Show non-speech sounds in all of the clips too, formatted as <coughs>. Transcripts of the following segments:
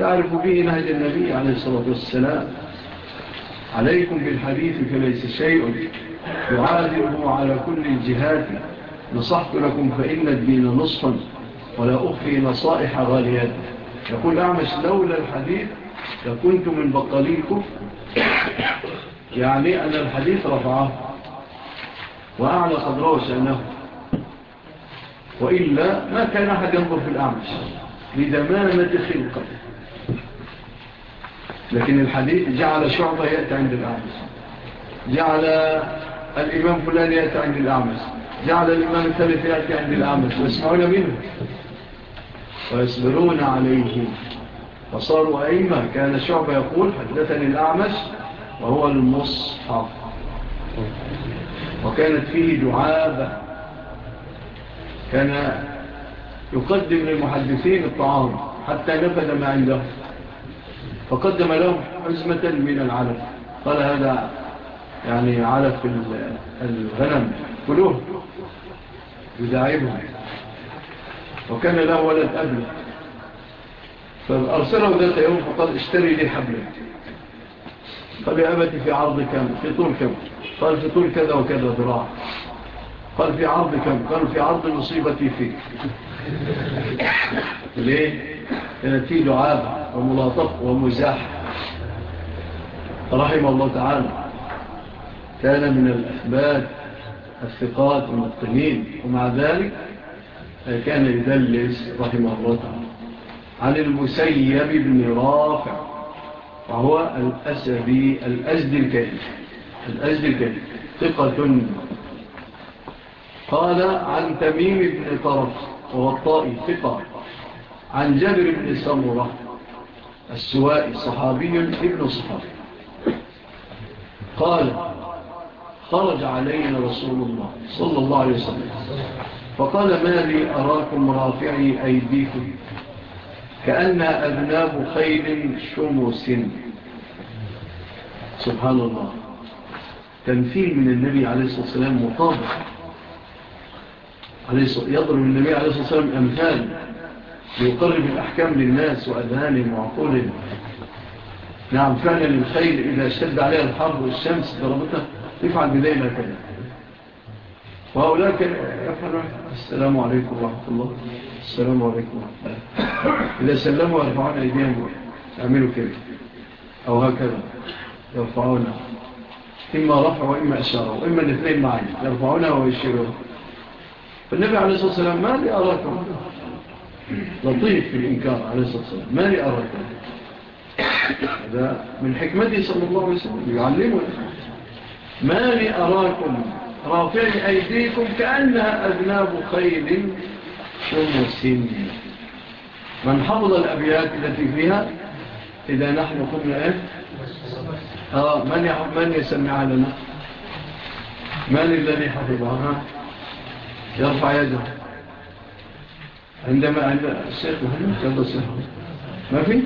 تعرف به نهج النبي عليه الصلاة والسلام. عليكم بالحديث فليس شيء. يعادره على كل الجهات. نصحت لكم فإن الدين نصفا ولا أخفي نصائح غالية يقول أعمش لولا الحديث لكنت من بطليكم. يعني أن الحديث رفعه وأعلى صدره شأنه وإلا ما كان أحد ينظر في الأعمش. لدمامة خلقه. لكن الحديث جعل شعبة يأتي عند الأعمس. جعل الإمام فلان يأتي عند الأعمس. جعل الإمام الثالث يأتي عند الأعمس. ويسمعون منه. ويصبرون عليه. فصاروا أئمة. كان شعبة يقول حدثني الأعمس وهو المصحف. وكانت فيه دعابة. كان يقدم للمحدثين الطعام حتى نفذ ما عندهم فقدم لهم حزمة من العلف. قال هذا يعني علف الغنم. كلوه. يداعبهم وكان له ولد أبله فأرسله ذات يوم فقال اشتري لي حبلة قال يا أبتي في عرض كم؟ في طول كم؟ قال في طول كذا وكذا دراع قال في عرض كم؟ قال في عرض مصيبتي فيك. <laughs> ليه؟ كانت فيه لعاب وملاطف ومزاح. رحمه الله تعالى. كان من الأحباب الثقات والمتقنين ومع ذلك كان يدلس رحمه الله تعالى. عن المسيب بن رافع وهو الأسدي الأزد الكريم الأزد الكريم ثقة. قال عن تميم بن طرف وهو الطائي ثقة. عن جابر بن سمرة السوائي صحابي ابن صحابي قال خرج علينا رسول الله صلى الله عليه وسلم. فقال ما لي أراكم رافعي أيديكم كأن أبناب خيل شمس. سبحان الله. تمثيل من النبي عليه الصلاة والسلام مطابق. يضرب النبي عليه الصلاة والسلام أمثال. ليقرب الأحكام للناس وأذهانهم وعقولهم نعم فعلا الخير إذا شد عليها الحر والشمس ضربتها يفعل بداينا كذا وهؤلاء كان السلام عليكم ورحمة الله. السلام عليكم ورحمة الله. إذا سلموا يرفعون أيديهم. أعملوا كذا. أو هكذا. يرفعونها إما رفع وإما أشارة. وإما الاثنين معين يرفعونها ويشيرونها فالنبي عليه الصلاة والسلام ما لأراكم لطيف في الإنكار عليه الصلاة والسلام. ما يأرد هذا من حكمته صلى الله عليه وسلم. يعلمنا ما أراكم. رافع أيديكم كأنها أذناب خيل ومسن من حفظ الأبيات التي فيها إذا نحن قمنا إيه؟ آه من, من يسمع لنا؟ من الذي حفظها؟ يرفع يده. عندما عند الشيخ محمد تفضل سهل ما في؟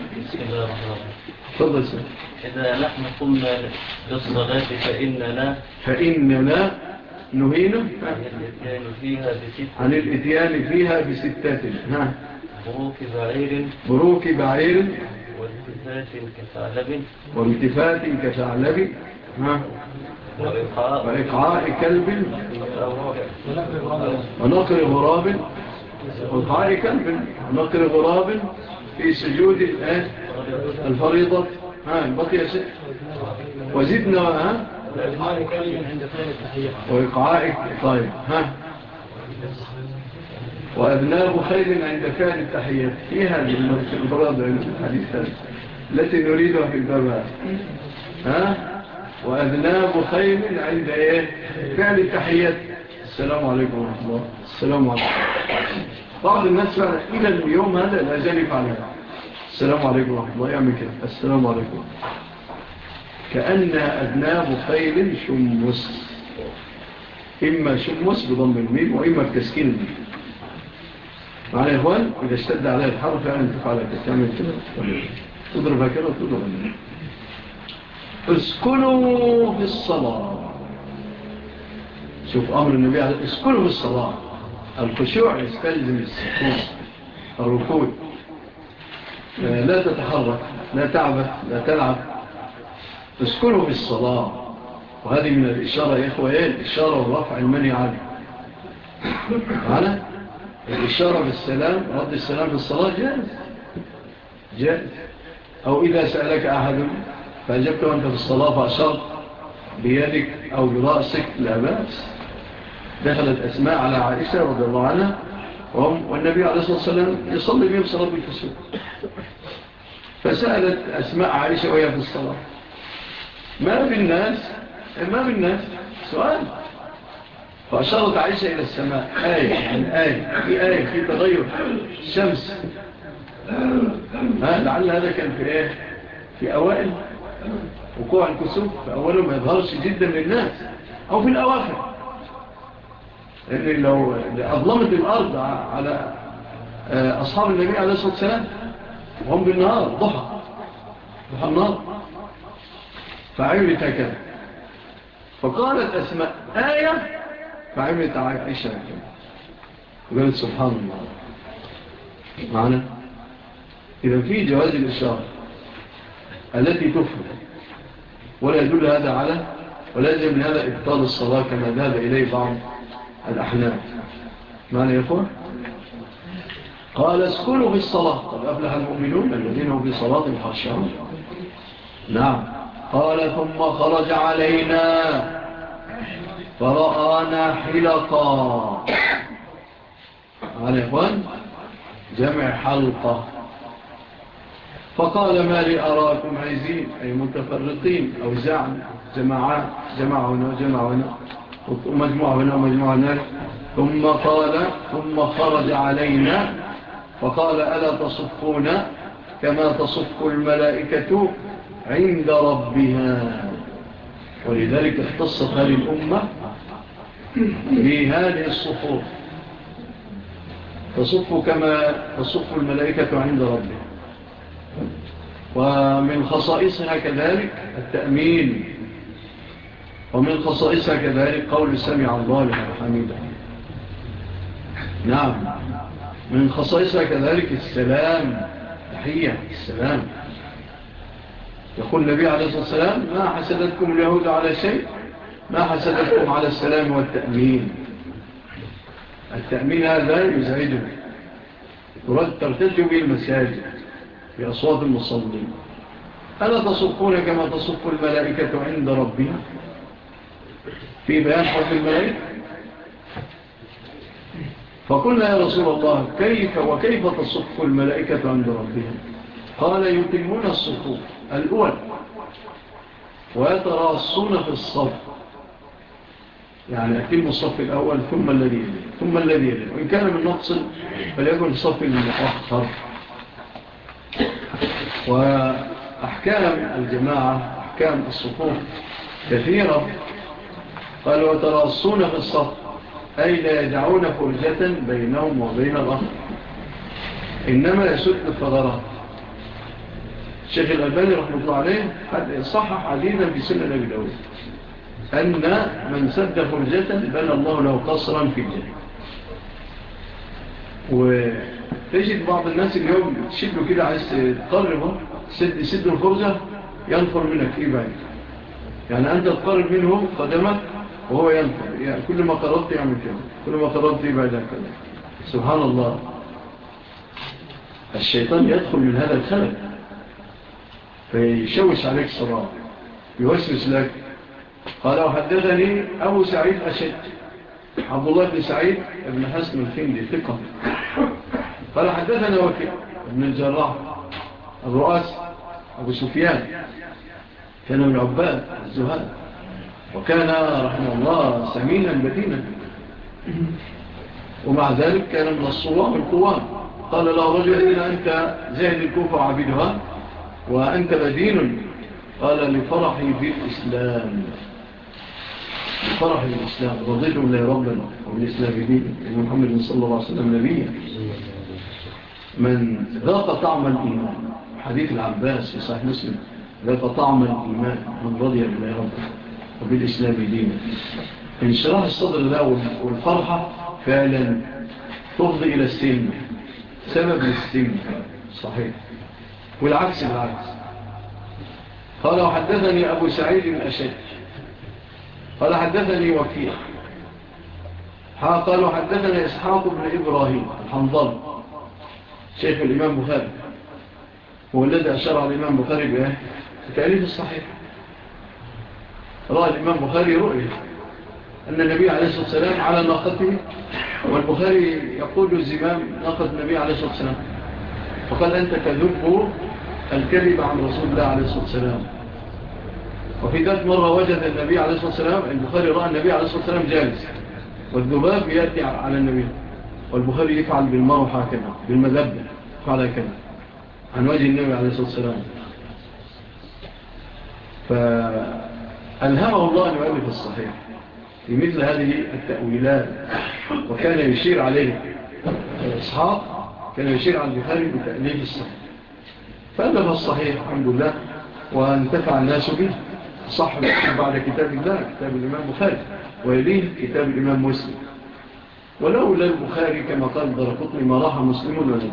تفضل سهل إذا نحن قمنا بالصلاة فإننا فإننا نهينا. عن الإتيان فيها بستات ها. بروك بعير. بروك بعير. والتفات كثعلب. والتفات كثعلب. ها. وإقعاء كلب. ونقر غراب وضحكا نقر غراب في سجود الفريضة. ها بقي سجد وزدنا ها؟ وإقعائك طيب ها؟ وأبناب خير عند فعل التحية في هذه الأمراض الحديثة التي نريدها في الباب. ها؟ وأبناب خير عند إيه؟ فعل التحية السلام عليكم ورحمة الله. السلام عليكم. بعض الناس فعلا إلى اليوم هذا لا زال هذا السلام عليكم ورحمة الله يعمل كده السلام عليكم. كأن أبناء بخيل شمس. إما شمس بضم الميم وإما بتسكين الميم. معنا يا إخوان إذا اشتد عليها الحر فعلا يعني تفعلها تعمل كده تضربها كده وتضربها اسكنوا في الصلاة. شوف أمر النبي عليه اسكنوا في الصلاة الخشوع يستلزم السكون الركوع آه، لا تتحرك لا تعبث لا تلعب. اسكنوا بالصلاة وهذه من الإشارة يا إخوة إيه؟ الإشارة والرفع المني عنه معنا؟ الإشارة بالسلام رد السلام بالصلاة جائز. جائز. أو إذا سألك أحد فأجبت أنت في الصلاة فأشرت بيدك أو برأسك لا بأس. دخلت أسماء على عائشة رضي الله عنها وهم والنبي عليه الصلاة والسلام يصلي بهم صلاة الكسوف فسألت أسماء عائشة وهي في الصلاة. ما بالناس ما بالناس سؤال. فأشارت عائشة إلى السماء. آية آية في آية في تغير. الشمس لعل هذا كان في آية؟ في أوائل. وقوع الكسوف فأولهم ما يظهرش جدا للناس. أو في الأواخر. لو أظلمت الأرض على آه، أصحاب النبي عليه الصلاة والسلام وهم بالنهار ضحى ضحى النار. فعملت هكذا. فقالت أسماء آية فعملت عائشة وقالت سبحان الله. معنا إذا في جواز الإشارة التي تفهم ولا يدل هذا على ولازم لهذا إبطال الصلاة كما ذهب إليه بعض الأحناف ماذا يقول؟ قال اسكنوا في الصلاة. قد أفلح المؤمنون الذين هم في صلاة الخاشعون نعم. قال ثم خرج علينا فرآنا حلقا. قال إخوان جمع حلقة. فقال ما لي أراكم عزين أي متفرقين أو زعم. جماعات جماعنا وجماعنا مجموعة هنا مجموعة ناس ثم قال ثم خرج علينا فقال ألا تصفون كما تصف الملائكة عند ربها؟ ولذلك اختصت هذه الأمة بهذه الصفور تصف كما تصف الملائكة عند ربها. ومن خصائصها كذلك التأمين. ومن خصائصها كذلك قول سمع الله لمن حمده نعم. من خصائصها كذلك السلام تحية السلام. يقول النبي عليه الصلاة والسلام ما حسدتكم اليهود على شيء؟ ما حسدتكم على السلام والتأمين؟ التأمين هذا يزعجني ترتج به المساجد بأصوات المصلين. ألا تصفون كما تصف الملائكة عند ربها في بيان حرف الملائكة فقلنا يا رسول الله كيف وكيف تصف الملائكة عند ربهم؟ قال يتمون الصفوف الأول ويتراصون في الصف. يعني أتم الصف الأول ثم الذي يلي ثم الذي يلي وإن كان من نقص فليكن الصف المتأخر وأحكام الجماعة أحكام الصفوف كثيرة. قال وترصون في الصف. أي لا يدعون فرجة بينهم وبين الأخر إنما يسد الثغرات الشيخ الألباني رحمة الله عليه صحح عديدا بسنة نبي داود. أن من سد فرجة بنى الله له قصرا في الجنة. وتجد بعض الناس اليوم تشده كده عايز تقربه سد, سد الفرجة ينفر منك. إيه بعيد يعني أنت تقرب منه قدمك وهو ينفر. يعني كل ما قررت يعمل كده. كل ما قررت يبعد هكذا سبحان الله. الشيطان يدخل من هذا الخلق فيشوش عليك الصلاة يوسوس لك. قال وحدثني أبو سعيد أشد. عبد الله بن سعيد ابن حسن الخندي ثقة. قال حدثنا وكيل ابن الجراح الرؤاس أبو سفيان. كان من عباد الزهاد. وكان رحمه الله سمينا بدينا. ومع ذلك كان من الصوام القوام. قال له رجل إلا أنت زهد الكوفة وعبدها وأنت بدين. قال لفرحي بالإسلام. لفرحي بالإسلام. رضيته الله ربنا وبالإسلام دين. محمد صلى الله عليه وسلم نبيا. من ذاق طعم الإيمان. حديث العباس في صحيح مسلم. ذاق طعم الإيمان. من رضي الله ربنا وبالإسلام دينا انشراح الصدر له والفرحة فعلا تفضي إلى السلم سبب للسلم صحيح. والعكس العكس قال وحدثني أبو سعيد الأشد قال حدثني وكيع. قال وحدثني إسحاق بن إبراهيم الحنظل. شيخ الإمام بخاري. هو الذي أشار على الإمام بخاري بتأليف الصحيح. رأى الإمام بخاري رؤية أن النبي عليه الصلاة والسلام على ناقته والبخاري يقول الزمام ناقة النبي عليه الصلاة والسلام. فقال أنت كذب الكذب عن رسول الله عليه الصلاة والسلام. وفي ذات مرة وجد النبي عليه الصلاة والسلام البخاري رأى النبي عليه الصلاة والسلام جالس والذباب يأتي على النبي. والبخاري يفعل بالمروحة كذا بالمذبة فعل كذا عن وجه النبي عليه الصلاة والسلام. فأخذ ألهمه الله أن يؤلف الصحيح في مثل هذه التأويلات وكان يشير عليه الإصحاب كان يشير عن بخاري بتأليف الصحيح. فألف الصحيح الحمد لله وانتفع الناس به صح بعد كتاب الله كتاب الإمام بخاري ويليه كتاب الإمام مسلم. ولولا البخاري كما قال درقطني ما راح مسلم ونجد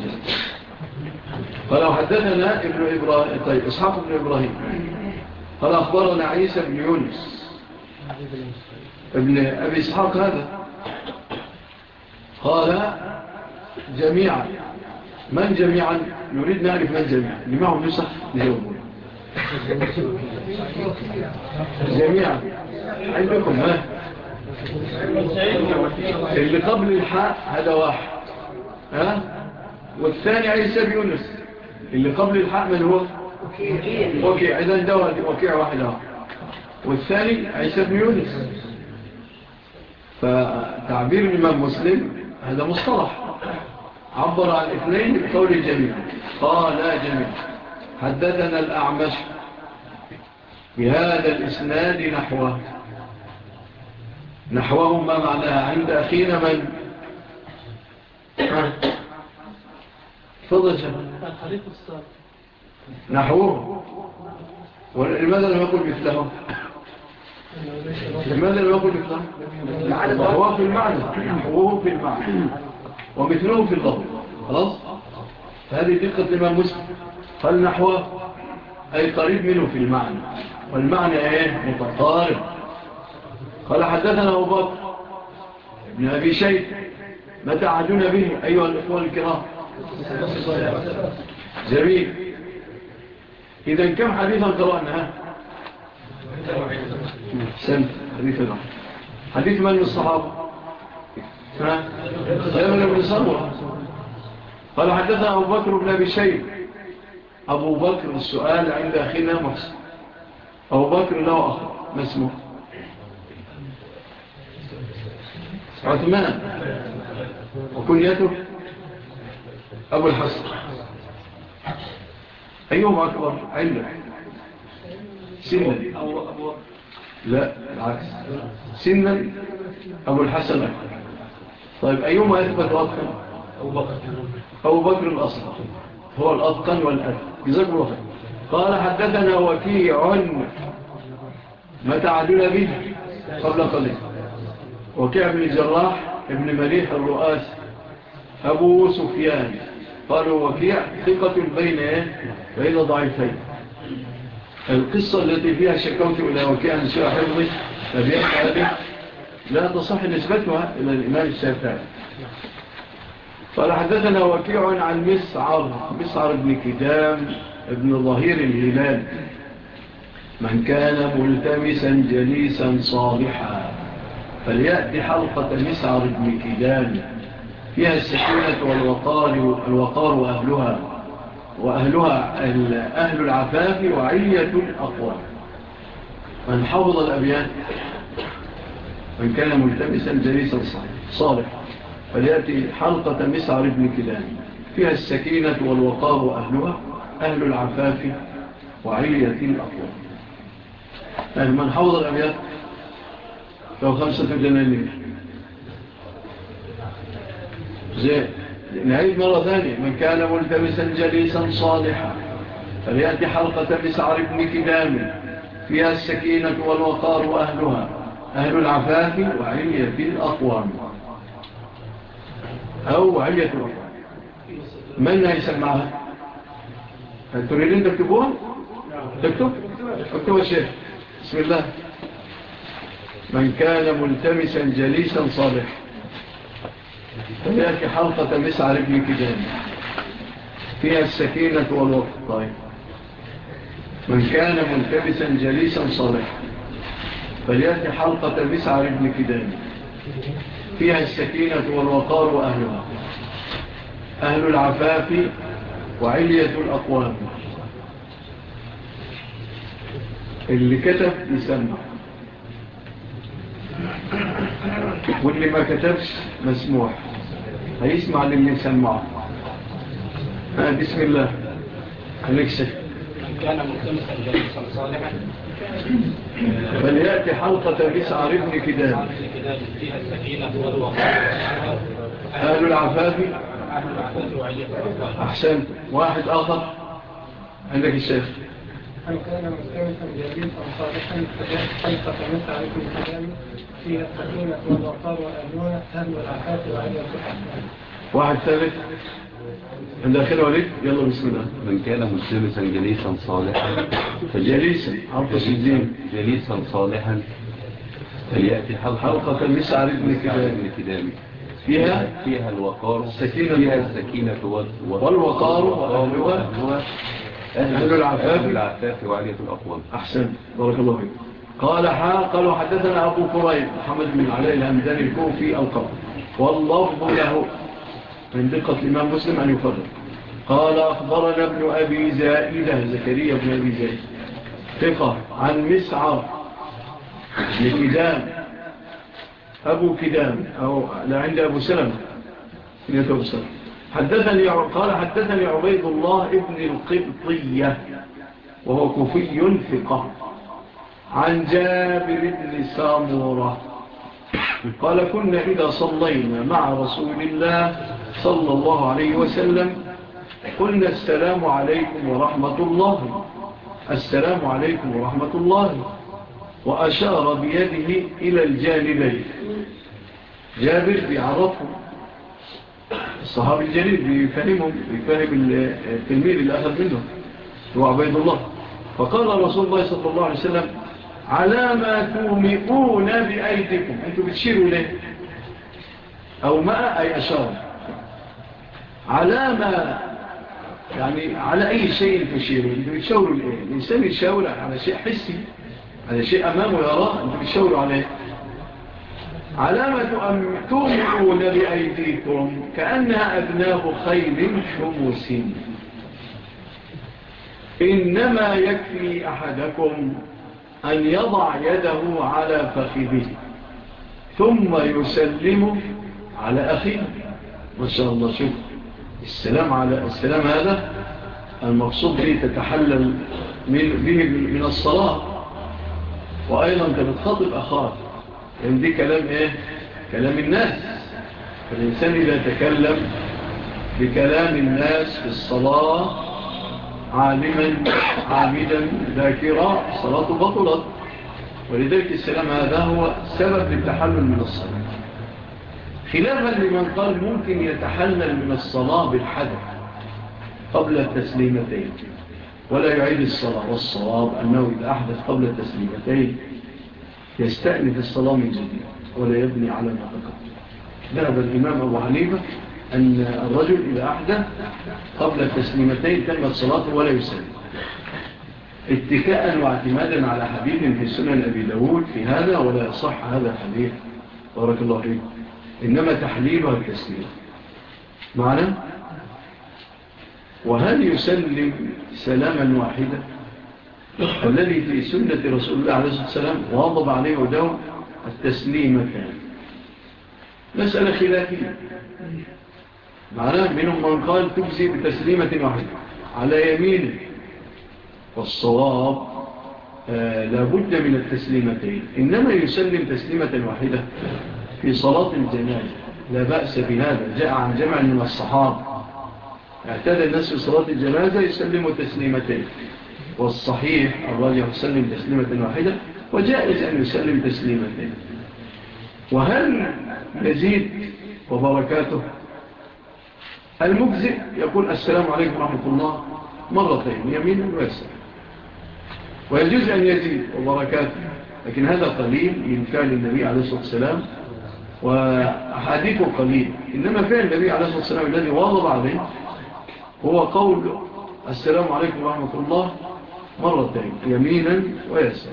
فلو حدثنا ابن إبراهيم طيب إصحاب ابن إبراهيم. قال أخبرنا عيسى بن يونس. ابن أبي إسحاق هذا. قال جميعا. من جميعا؟ نريد نعرف من جميعا. لمعهم نصح لهم جميعا. عندكم ها؟ اللي قبل الحاء هذا واحد. ها؟ والثاني عيسى بيونس اللي قبل الحاء من هو؟ وكيع إذا دورة وكيع واحدة والثاني عيسى بن يونس. فتعبير الإمام مسلم هذا مصطلح. عبر عن اثنين بقول جميل قال جميع حددنا الأعمش بهذا الإسناد نحوه. نحوه ما معناها عند أخينا من؟ <coughs> فضل جميع. الخليق الصالح نحوه ولماذا لم يقل مثلهم؟ لماذا لم يقل مثلهم؟ يعني هو في المعنى نحوه في المعنى ومثلهم في اللفظ. خلاص؟ فهذه دقة الإمام مسلم. قال نحوه أي قريب منه في المعنى. والمعنى إيه؟ متقارب. قال حدثنا أبو بكر ابن أبي شيد متى عدونا به أيها الأخوة الكرام؟ جميل. إذا كم حديثا قرأنا ها؟ سنة حديث الأمر حديث من الصحابة؟ ها؟ سيمن بن قال حدثنا أبو بكر بن أبي شيب أبو بكر السؤال عند أخينا محسن أبو بكر له أخر ما اسمه؟ عثمان. وكنيته أبو الحسن. أيهم أكبر علة سنا لا العكس. سنا أبو الحسن. أكبر طيب أيهما اثبت أكثر أبو بكر. أبو بكر الأصغر هو الأتقن والأتقن جزاكم الله خير. قال حدثنا وكيع ما تعدل به قبل قليل. وكيع بن جراح ابن مليح الرؤاس أبو سفيان. قالوا وفي ثقة بين بين ضعيفين. القصة التي فيها شكوت إلى وكيع نساء حفظي فبيع أبي لا تصح نسبتها إلى الإمام الشافعي. قال حدثنا وكيع عن مسعر مسعر بن كدام ابن ظهير الهلال. من كان ملتمسا جليسا صالحا. فليأتي حلقة مسعر بن كدام. فيها السكينة والوقار الوقار وأهلها وأهلها أهل العفاف وعلية الأقوال. من حفظ الأبيان من كان ملتبسا جليسا صالح فليأتي حلقة مسعر ابن كلاب. فيها السكينة والوقار وأهلها أهل العفاف وعلية الأقوال. طيب، من حفظ الأبيان لو خمسة جنانين زين. نعيد مرة ثانية. من كان ملتمسا جليسا صالحا فليأتي حلقة بسعر ابن كدام. فيها السكينة والوقار وأهلها. أهل العفاف وعلية الأقوام. أو علية من هيسمعها هل تريدين تكتبوها؟ تكتب؟ اكتب الشيخ بسم الله. من كان ملتمسا جليسا صالحا. هناك حلقة مسعر ابن كدام فيها السكينة والوقت طيب من كان ملتبسا جليسا صالحا۔ فليأتي حلقة مسعر ابن كدام فيها السكينة والوقار وأهلها أهل العفاف وعلية الأقوام۔ اللي كتب يسمع واللي ما كتبش مسموح هيسمع للي سمعه بسم الله خليك شكرا كان ملتمسا جليسا صالحا فليأتي حلقة بسعر ابن كداب. فيها السكينة والوقار أهل العفاف. أحسن واحد آخر. عندك الشيخ. أن كان ملتمسا جليسا صالحا؟ فليأتي حلقة بسعر ابن كداب. السكينة والوقار أهل العفاف واحد ثالث. عند خير وليد يلا بسم الله. من كان مسلمسا جليسا صالحا فجليسا عرض السجين جليسا صالحا فليأتي حلقة المسعر ابن كدامي فيها؟ فيها الوقار. السكينة فيها السكينة والوقار. وأهل العفاف وعلية الأقوام أحسن. بارك الله فيك. قال حا قالوا حدثنا أبو كريب محمد بن علي الهمدان الكوفي أو قبل. واللفظ له من دقة الإمام مسلم أن يفرق. قال أخبرنا ابن أبي زائدة زكريا بن أبي زائدة. ثقة عن مسعر لكدام أبو كدام أو لعند أبو سلم أبو سلم حدثني قال حدثني عبيد الله ابن القبطية وهو كوفي ثقة. عن جابر بن سامورة. قال كنا إذا صلينا مع رسول الله صلى الله عليه وسلم قلنا السلام عليكم ورحمة الله. السلام عليكم ورحمة الله. وأشار بيده إلى الجانبين جابر بيعرفه. الصحابي الجليل بيفهمهم بيفهم التلميذ اللي أخذ منهم هو عبيد الله. فقال رسول الله صلى الله عليه وسلم على ما تومئون بأيديكم. أنتم بتشيروا ليه؟ أو ما أي أشار. على ما يعني على أي شيء تشيروا أنتم بتشاوروا ليه الإنسان يتشاور على شيء حسي على شيء أمامه يراه أنتم بتشاوروا عليه إيه؟ على ما تومئون بأيديكم كأنها أبناء خيل حموس إنما يكفي أحدكم أن يضع يده على فخذه ثم يسلم على أخيه. ما شاء الله شوف. السلام, على السلام هذا المقصود به تتحلل من به من الصلاة. وأيضا أنت بتخاطب أخاك. لأن دي كلام إيه؟ كلام الناس. فالإنسان إذا تكلم بكلام الناس في الصلاة عالما عامدا ذاكرا صلاة بطلت ولذلك السلام هذا هو سبب للتحلل من الصلاة. خلافا لمن قال ممكن يتحلل من الصلاة بالحدث قبل التسليمتين. ولا يعيد الصلاة. والصواب أنه إذا أحدث قبل التسليمتين يستأنف الصلاة من جديد ولا يبني على ما ذكر ذهب الإمام أبو حنيفة أن الرجل إذا أحدث قبل التسليمتين تم الصلاة ولا يسلم. اتكاء واعتمادا على حديث في سنن أبي داود في هذا ولا يصح هذا الحديث. بارك الله فيه إنما تحليلها التسليم. معنا وهل يسلم سلاما واحدا؟ الذي في سنة رسول الله عليه الصلاة والسلام واضب عليه ودوم التسليم كان. مسألة خلافية. معناه منهم من قال تجزي بتسليمة واحدة. على يمين والصواب آه، لابد من التسليمتين. إنما يسلم تسليمة واحدة في صلاة الجنازة. لا بأس بهذا. جاء عن جمع من الصحابة. اعتدى الناس في صلاة الجنازة يسلموا تسليمتين. والصحيح الرجل يسلم تسليمة واحدة وجائز أن يسلم تسليمتين. وهل يزيد وبركاته؟ المجزئ يقول السلام عليكم ورحمة الله مرتين يمينا ويسر ويجوز أن يزيد وبركاته لكن هذا قليل من فعل النبي عليه الصلاة والسلام وحديثه قليل. إنما فعل النبي عليه الصلاة والسلام الذي واضب عليه هو قول السلام عليكم ورحمة الله مرتين يمينا ويسر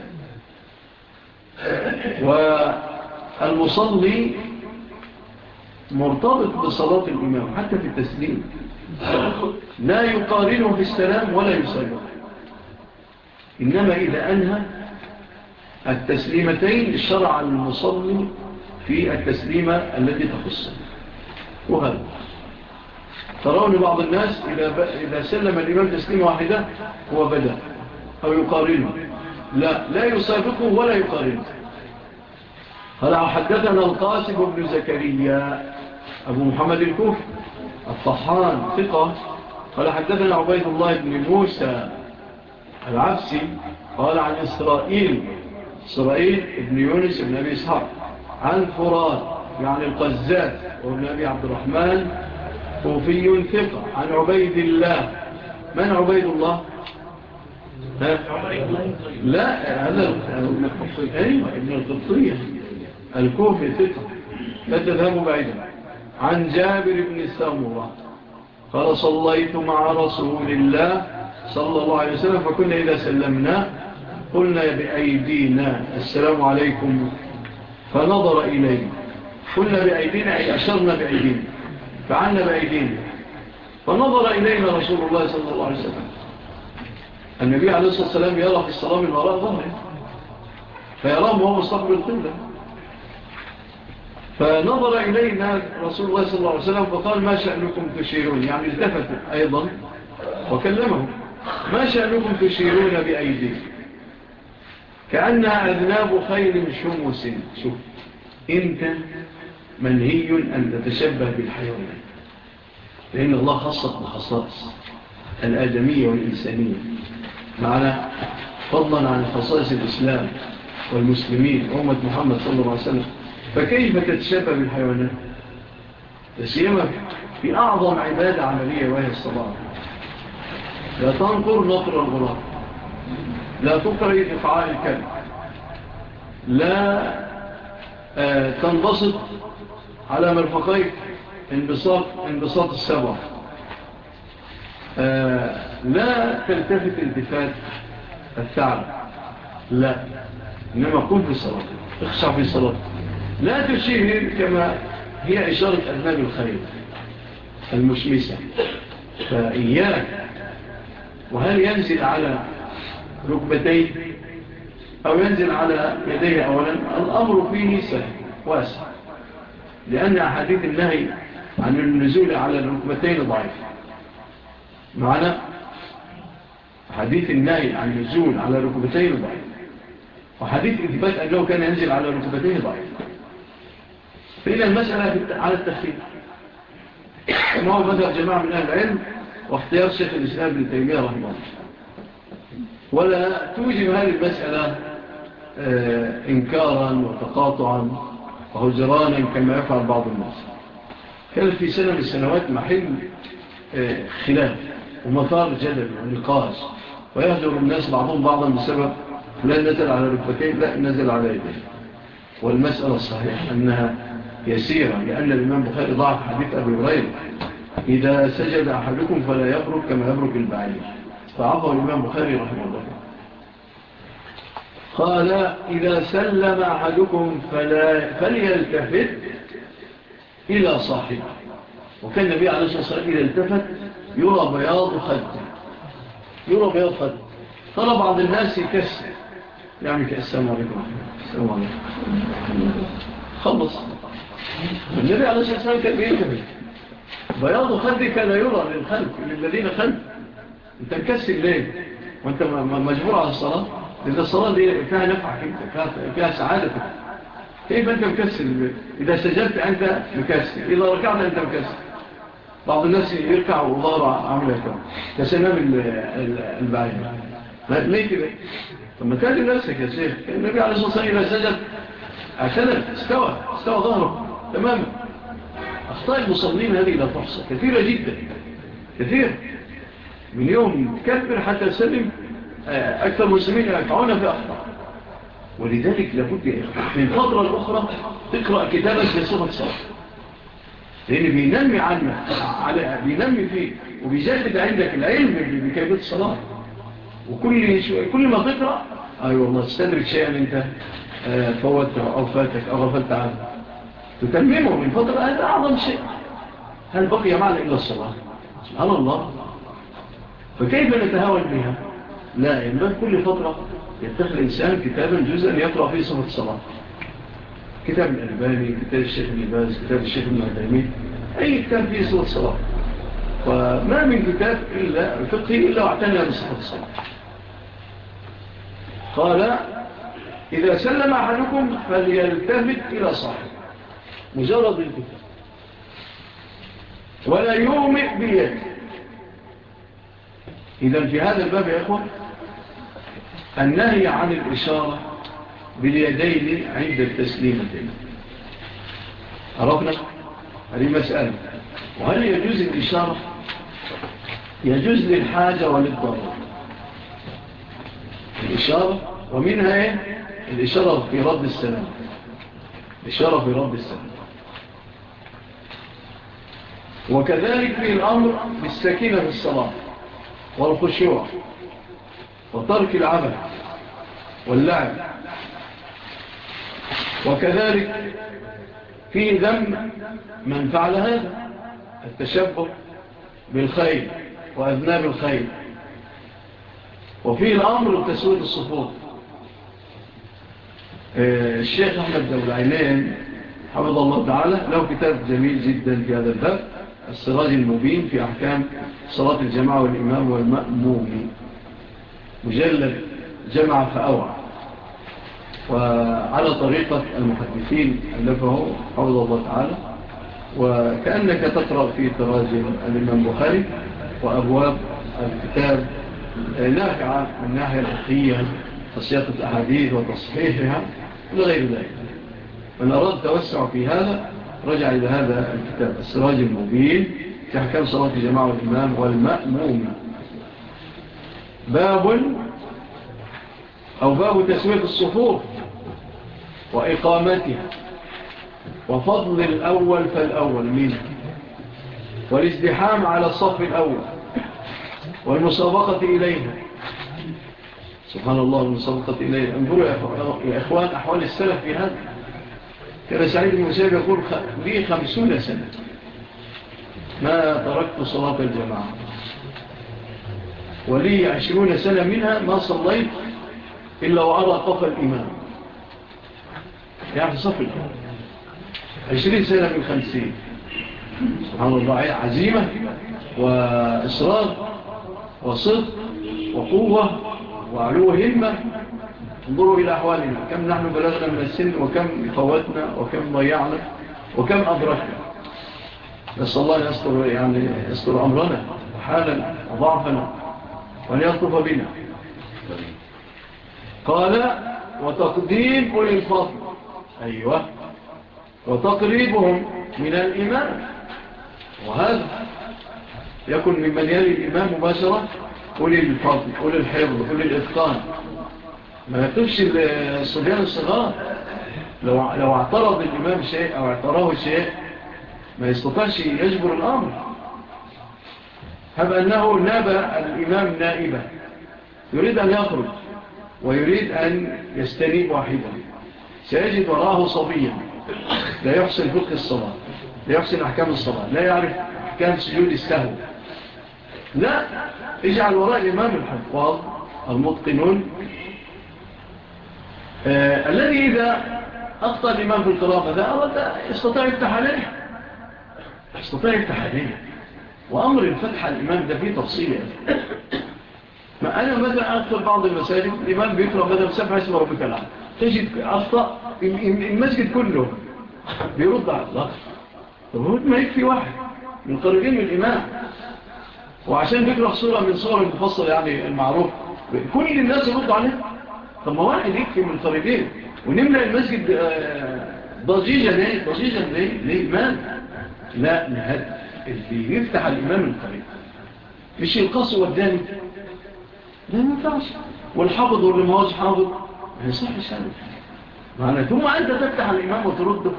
والمصلي مرتبط بصلاة الإمام حتى في التسليم. لا يقارنه في السلام ولا يسلم إنما إذا أنهى التسليمتين شرع المصلي في التسليمة التي تخصه وهذا. ترون بعض الناس إذا سلم الإمام تسليم واحدة هو بدأ أو يقارنه. لا لا يسابقه ولا يقارنه. قال حدثنا القاسم بن زكريا. أبو محمد الكوف الطحان ثقة. قال حدثنا عبيد الله بن موسى العبسي قال عن إسرائيل إسرائيل بن يونس بن أبي إسحاق عن فراد يعني القزات وابن أبي عبد الرحمن كوفي ثقة. عن عبيد الله. من عبيد الله؟ ها؟ لا هذا ابن القبطية أيوة، الكوفي ثقة. لا تذهبوا بعيدا. عن جابر بن الثمرة قال صليت مع رسول الله صلى الله عليه وسلم فكنا إذا سلمنا قلنا بأيدينا. السلام عليكم. فنظر إليه. قلنا بأيدينا أي أشرنا بأيدينا. فعلنا بأيدينا. فنظر إلينا رسول الله صلى الله عليه وسلم. النبي عليه الصلاة والسلام يرى في الصلاة من وراء ظهره فيراه وهو مستقبل قبله فنظر إلينا رسول الله صلى الله عليه وسلم فقال ما شأنكم تشيرون؟ يعني التفت أيضا وكلمهم. ما شأنكم تشيرون بأيديكم كأنها أذناب خير شمس. شوف أنت منهي أن تتشبه بالحيوان لأن الله خصت بخصائص الآدمية والإنسانية. معنا فضلا عن خصائص الإسلام والمسلمين. أمة محمد صلى الله عليه وسلم فكيف تتشافى بالحيوانات تسيما في أعظم عبادة عملية وهي الصلاة. لا تنقر نقر الغلاب لا تقري إفعال الكلب. لا آه، تنبسط على مرفقيك انبساط, انبساط السبع. آه، لا تلتفت التفات الثعب لا إنما كن في الصلاة اخشع في صلاة. لا تسيهم كما هي إشارة أذناب الخير المشمسة. فإياك وهل ينزل على ركبتيه أو ينزل على يديه أولا؟ الأمر فيه سهل واسع. لأن حديث النهي عن النزول على الركبتين ضعيف. معنى حديث النهي عن النزول على الركبتين ضعيف. وحديث إثبات أنه كان ينزل على الركبتين ضعيف. فإن المسألة على التخفيف ما هو مذهب جماعة من أهل العلم واختيار شيخ الإسلام بن تيمية رحمه الله. ولا توجب هذه المسألة آه، إنكارا وتقاطعا وهجرانا كما يفعل بعض الناس. كان في سنة من السنوات محل آه، خلاف ومثار جدل ونقاش ويهجر الناس بعضهم بعضا بسبب لا نزل على ركبتين لا نزل على يدين والمسألة الصحيحة أنها يسيرا لأن الإمام بخير ضعف حديث أبي هريرة إذا سجد أحدكم فلا يبرك كما يبرك البعير. فعظه الإمام بخير رحمه الله. قال إذا سلم أحدكم فلا فليلتفت إلى صاحبه. وكان النبي عليه الصلاة والسلام إذا التفت يرى بياض خده. يرى بياض خده. ترى بعض الناس يكسل يعني كالسلام عليكم. السلام عليكم. خلص. النبي عليه الصلاة والسلام كان بينتبه بياض خده كان يرى للخلق للذين خلق. أنت مكسل ليه وأنت مجبور على الصلاة لأن الصلاة دي فيها نفعك انت فيها سعادتك كيف أنت مكسل إذا سجدت أنت مكسل إذا ركعت أنت مكسل بعض الناس يركع وضارع عاملة كم تسنام البعين طيب ليه كده؟ طب ما تالي نفسك يا شيخ. النبي عليه الصلاة والسلام إذا سجد اعتدل استوى استوى ظهره. تماما. أخطاء المصلين هذه لا تحصى. كثيرة جدا. كثيرة من يوم كبر حتى سلم آه، أكثر المسلمين يقعون في أخطاء. ولذلك لابد من فترة أخرى تقرأ كتابك بصورة سواء لأن بينمي عنا على بينمي فيه وبيجدد عندك العلم بكيفية الصلاة. وكل كل ما تقرأ أي أيوة والله تستدرك شيئا أنت آه، فوتته أو فاتك أو غفلت عنه. تتممه من فترة هذا أعظم شيء هل بقي معنا إلا الصلاة؟ سبحان الله. فكيف نتهاون بها؟ لا ينبغي كل فترة يتخذ الإنسان كتابا جزءا يقرأ فيه صفة الصلاة. كتاب الألباني كتاب الشيخ الباز كتاب الشيخ المهدامين أي كتاب فيه صفة الصلاة. وما من كتاب إلا فقه إلا واعتنى بصفة الصلاة. قال إذا سلم أحدكم فليلتفت إلى صاحبه. مجرد الكتاب ولا يومئ بيد إذا في هذا الباب يا أخوة النهي عن الإشارة باليدين عند التسليم عرفنا؟ هذه مسألة. وهل يجوز الإشارة؟ يجوز للحاجة وللضرر. الإشارة ومنها إيه؟ الإشارة في رد السلام. الإشارة في رد السلام. وكذلك في الأمر بالسكينة في الصلاة والخشوع وترك العمل واللعب. وكذلك في ذنب من فعل هذا التشبه بالخير وأذناب الخير. وفيه الأمر بتسويد الصفوف. آه، الشيخ أحمد دولعينين حمد الله تعالى له كتاب جميل جدا في هذا الباب. السراج المبين في أحكام صلاة الجماعة والإمام والمأموم. مجلد جمع فأوعى وعلى طريقة المحدثين ألفه حول الله تعالى. وكأنك تقرأ في تراجم الإمام بخاري وأبواب الكتاب نافعة من ناحية الأخية وسياقة الأحاديث وتصحيحها إلى غير ذلك. من أراد توسع في هذا رجع إلى هذا الكتاب. السراج المبين. في حكام صلاة الجماعة والإمام والمأمومة باب أو باب تسوية الصفور وإقامتها. وفضل الأول فالأول من والازدحام على الصف الأول. والمسابقة إليها. سبحان الله المسابقة إليها. انظروا يا إخوان أحوال السلف في هذا. كان سعيد المسيب يقول لي خمسون سنة. ما تركت صلاة الجماعة. ولي عشرون سنة منها ما صليت إلا وعرى قف الإمام. يعني صف الإمام. عشرين سنة من خمسين. سبحان الله عزيمة وإصرار وصدق وقوة وعلو همة انظروا إلى أحوالنا. كم نحن بلغنا من السن وكم فوتنا وكم ضيعنا وكم أدركنا. نسأل الله يستر, يعني يستر أمرنا وحالنا وضعفنا وأن يطف بنا. قال وتقديم أولي الفضل. أيوة. وتقريبهم من الإمام وهذا يكون ممن يلي الإمام مباشرة. أولي الفضل أولي الحفظ أولي الإتقان. ما نكتبش الصبيان الصغار. لو لو اعترض الإمام شيء أو اعتراه شيء ما يستطيعش يجبر الأمر. هب أنه ناب الإمام نائبا. يريد أن يخرج ويريد أن يستنيب واحدا. سيجد وراه صبيا. لا يحسن فقه الصلاة لا يحسن أحكام الصلاة لا يعرف أحكام سجود السهو. لا اجعل وراء الإمام الحفاظ المتقنون آه، الذي إذا أخطأ الإمام في القراءة ده أرد استطاع يفتح عليه. استطاع يفتح عليه. وأمر الفتح الإمام ده فيه تفصيل يعني. ما أنا مثلا أدخل بعض المساجد الإمام بيقرأ مثلا سبع اسم ربك العام تجد أخطأ المسجد كله بيرد على الله. طب ما يكفي واحد؟ من قريبين من الإمام. وعشان بيقرأ صورة من صور المفصل يعني المعروف كل الناس يرد عليه. طب ما واحد يكفي من طريقين ونملأ المسجد ضجيجا ليه ضجيجا ليه ليه مال؟ لا نهد. اللي يفتح الإمام الطريق مش القصوى الداني لا ينفعش. والحافظ واللي ما هوش حافظ؟ هيصح الشارع معنى ثم أنت تفتح الإمام وترده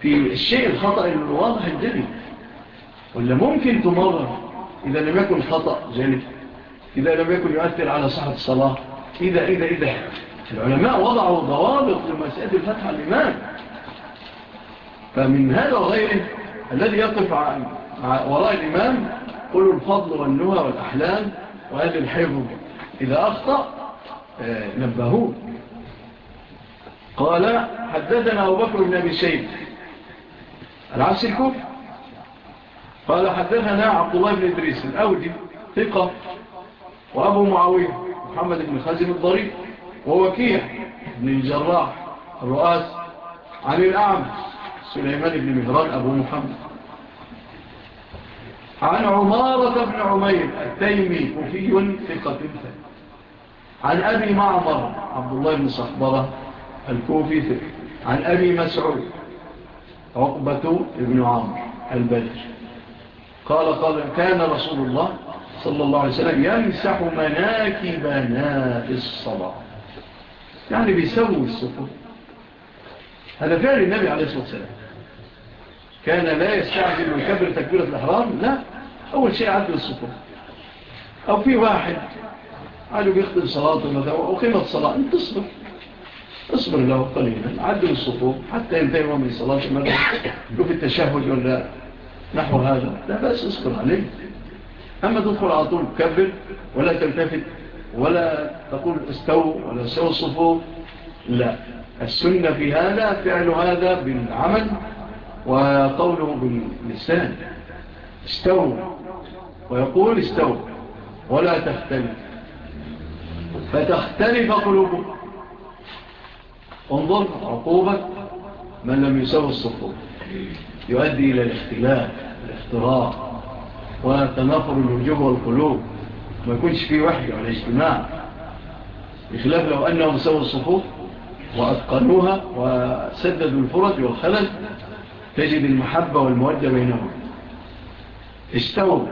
في الشيء الخطأ الواضح الدنيا ولا ممكن تمرر إذا لم يكن خطأ جانب إذا لم يكن يؤثر على صحة الصلاة. إذا إذا إذا. العلماء وضعوا ضوابط لمسألة الفتح على الإمام. فمن هذا وغيره الذي يقف وراء الإمام قلوا الفضل والنهى والأحلام وهذا الحفظ إذا أخطأ آه، نبهوه. قال حدثنا أبو بكر بن أبي سيد العبس الكوف قال حدثنا عبد الله بن إدريس الأودي ثقة وأبو معاوية. محمد بن خازم الضريب ووكيع بن الجراح الرؤاس عن الأعمى سليمان بن مهران أبو محمد. عن عمارة بن عمير التيمي كفي ثقة. ثاني عن أبي معمر عبد الله بن صحبرة الكوفي ثقة. عن أبي مسعود عقبة بن عامر البلج قال قال كان رسول الله صلى الله عليه وسلم يمسح مناكبنا في الصلاة يعني بيسوي السفر هذا فعل النبي عليه الصلاة والسلام. كان لا يستعجل ويكبر تكبيرة الأحرام لا. أول شيء عدل السفر أو في واحد قالوا بيخدم صلاة أو قيمة الصلاة أنت اصبر. اصبر له قليلا عدل السفر حتى ينتهي من صلاة المدى شوف التشهد ولا نحو هذا. لا بس اصبر عليه. أما تدخل على طول تكبر ولا تلتفت ولا تقول استو ولا استو صفو لا. السنة في هذا فعل هذا بالعمل وقوله باللسان. استو ويقول استو ولا تختلف. فتختلف قلوبه انظر عقوبة من لم يسوي الصفور يؤدي إلى الاختلاف الاختراق. وتنافر الوجوه والقلوب. ما يكونش فيه وحي ولا اجتماع بخلاف لو أنهم سووا الصفوف وأتقنوها وسددوا الفرط والخلل تجد المحبة والمودة بينهم. استووا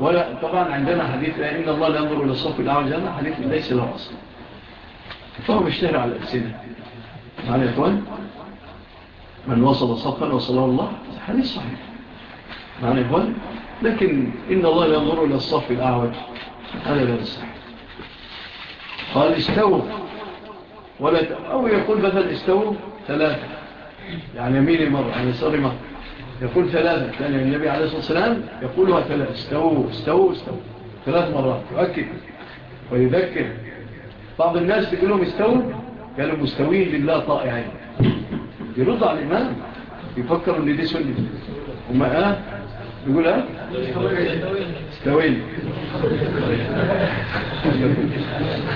ولا طبعا عندنا حديث إن الله لا ينظر إلى الصف الأعوج جانا حديث ليس له أصل. فهم اشتهر على الأسنة معنا يعني يا إخوان من وصل صفا وصله الله حديث صحيح. معنا يا إخوان لكن إن الله ينظر إلى الصف الأعوج. هذا لا يصح قال استووا. ولا أو يقول مثلا استووا ثلاثة. يعني يميني مرة يعني يساري مرة يقول ثلاثة. لأن النبي عليه الصلاة والسلام يقولها ثلاثة. استووا استووا استووا. ثلاث مرات. يؤكد ويذكر. بعض الناس تقول لهم استووا. قالوا مستوين لله طائعين. يرضى على الإمام. يفكر أن دي سنة. وما آه؟ نقول ها إيه؟ استوين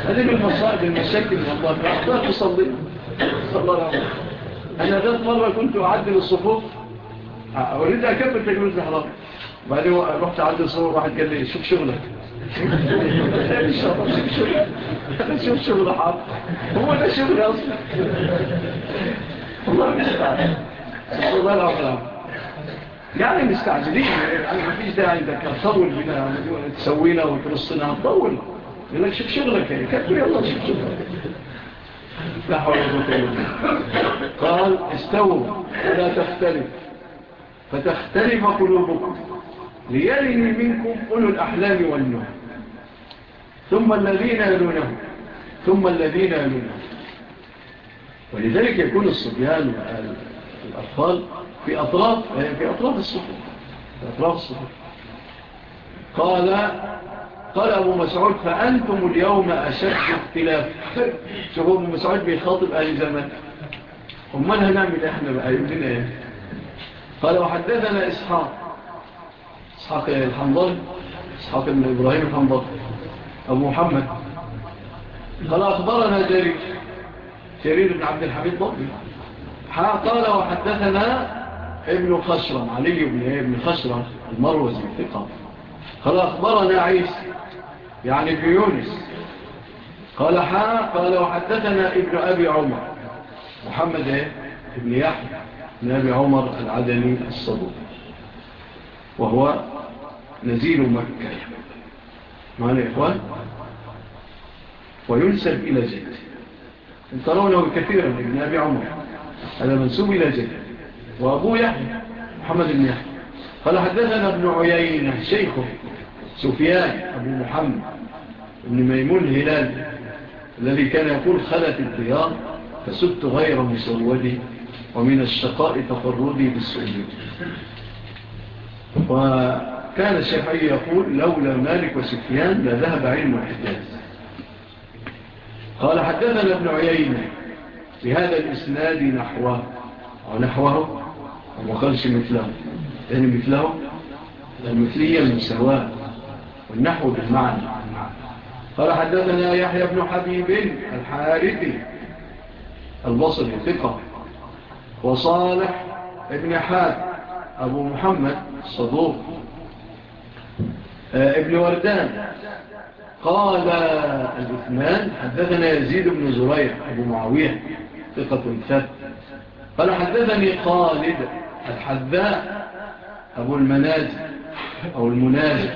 هذه من المصائب المشاكل والله لا تصلي صلى رمضان أنا ذات مرة كنت أعدل الصفوف. أريد أكمل تجويز الحرام. بعدين رحت أعدل الصفوف واحد قال لي شوف شغلك. <laughs> إن شاء شوف شغلك. <laughs> شوف شغل هو ده شغلي أصلا. والله مش تعالى الله العظيم يعني مستعجلين. يعني ما فيش داعي إنك تطول بنا تسوي لها وترصنا. تطول. يقول لك شوف شغلك يعني كتب يلا شوف شغلك. لا حول ولا قوة إلا بالله. قال استووا. ولا تختلف. فتختلف قلوبكم. ليرني منكم أولو الأحلام والنهى ثم الذين يلونه ثم الذين يلونه ولذلك يكون الصبيان والأطفال في أطراف يعني في أطراف الصفر في أطراف الصفر قال قال أبو مسعود فأنتم اليوم أشد اختلاف. شوفوا أبو مسعود بيخاطب أهل زمن أمان هنعمل إحنا بقى يمكننا إيه قال وحدثنا إسحاق. إسحاق الحنظل إسحاق بن إبراهيم الحنظل أبو محمد. قال أخبرنا جرير. جرير بن عبد الحميد ضبي قال وحدثنا ابن خسرة علي بن ابن خسرة المروز الثقة قال أخبرنا عيسى يعني في يونس. قال حا قال وحدثنا ابن أبي عمر. محمد ابن يحيى ابن أبي عمر العدني الصدوق وهو نزيل مكة. معنا يا إخوان؟ وينسب إلى جد انترونه كثيرا ابن أبي عمر. هذا منسوب إلى جد وأبوه يحيى محمد بن يحيى. قال حدثنا ابن عيينة شيخه سفيان أبو محمد بن ميمون هلال الذي كان يقول خلت الديار فسدت غير مسودي ومن الشقاء تفردي بالسؤلين وكان الشافعي يقول لولا مالك وسفيان لذهب علم الحجاز. قال حدثنا ابن عيينة بهذا الإسناد نحوه ونحوه وما قالش مثله. يعني مثله المثلية من سواء والنحو بالمعنى. قال حدثنا يحيى بن حبيب الحارثي البصري ثقة وصالح ابن حاد أبو محمد الصدوق آه، ابن وردان. قال الإثمان حدثنا يزيد بن زريع أبو معاوية ثقة ثابت قال حدثني خالد الحذاء أبو المناجم أو المناجم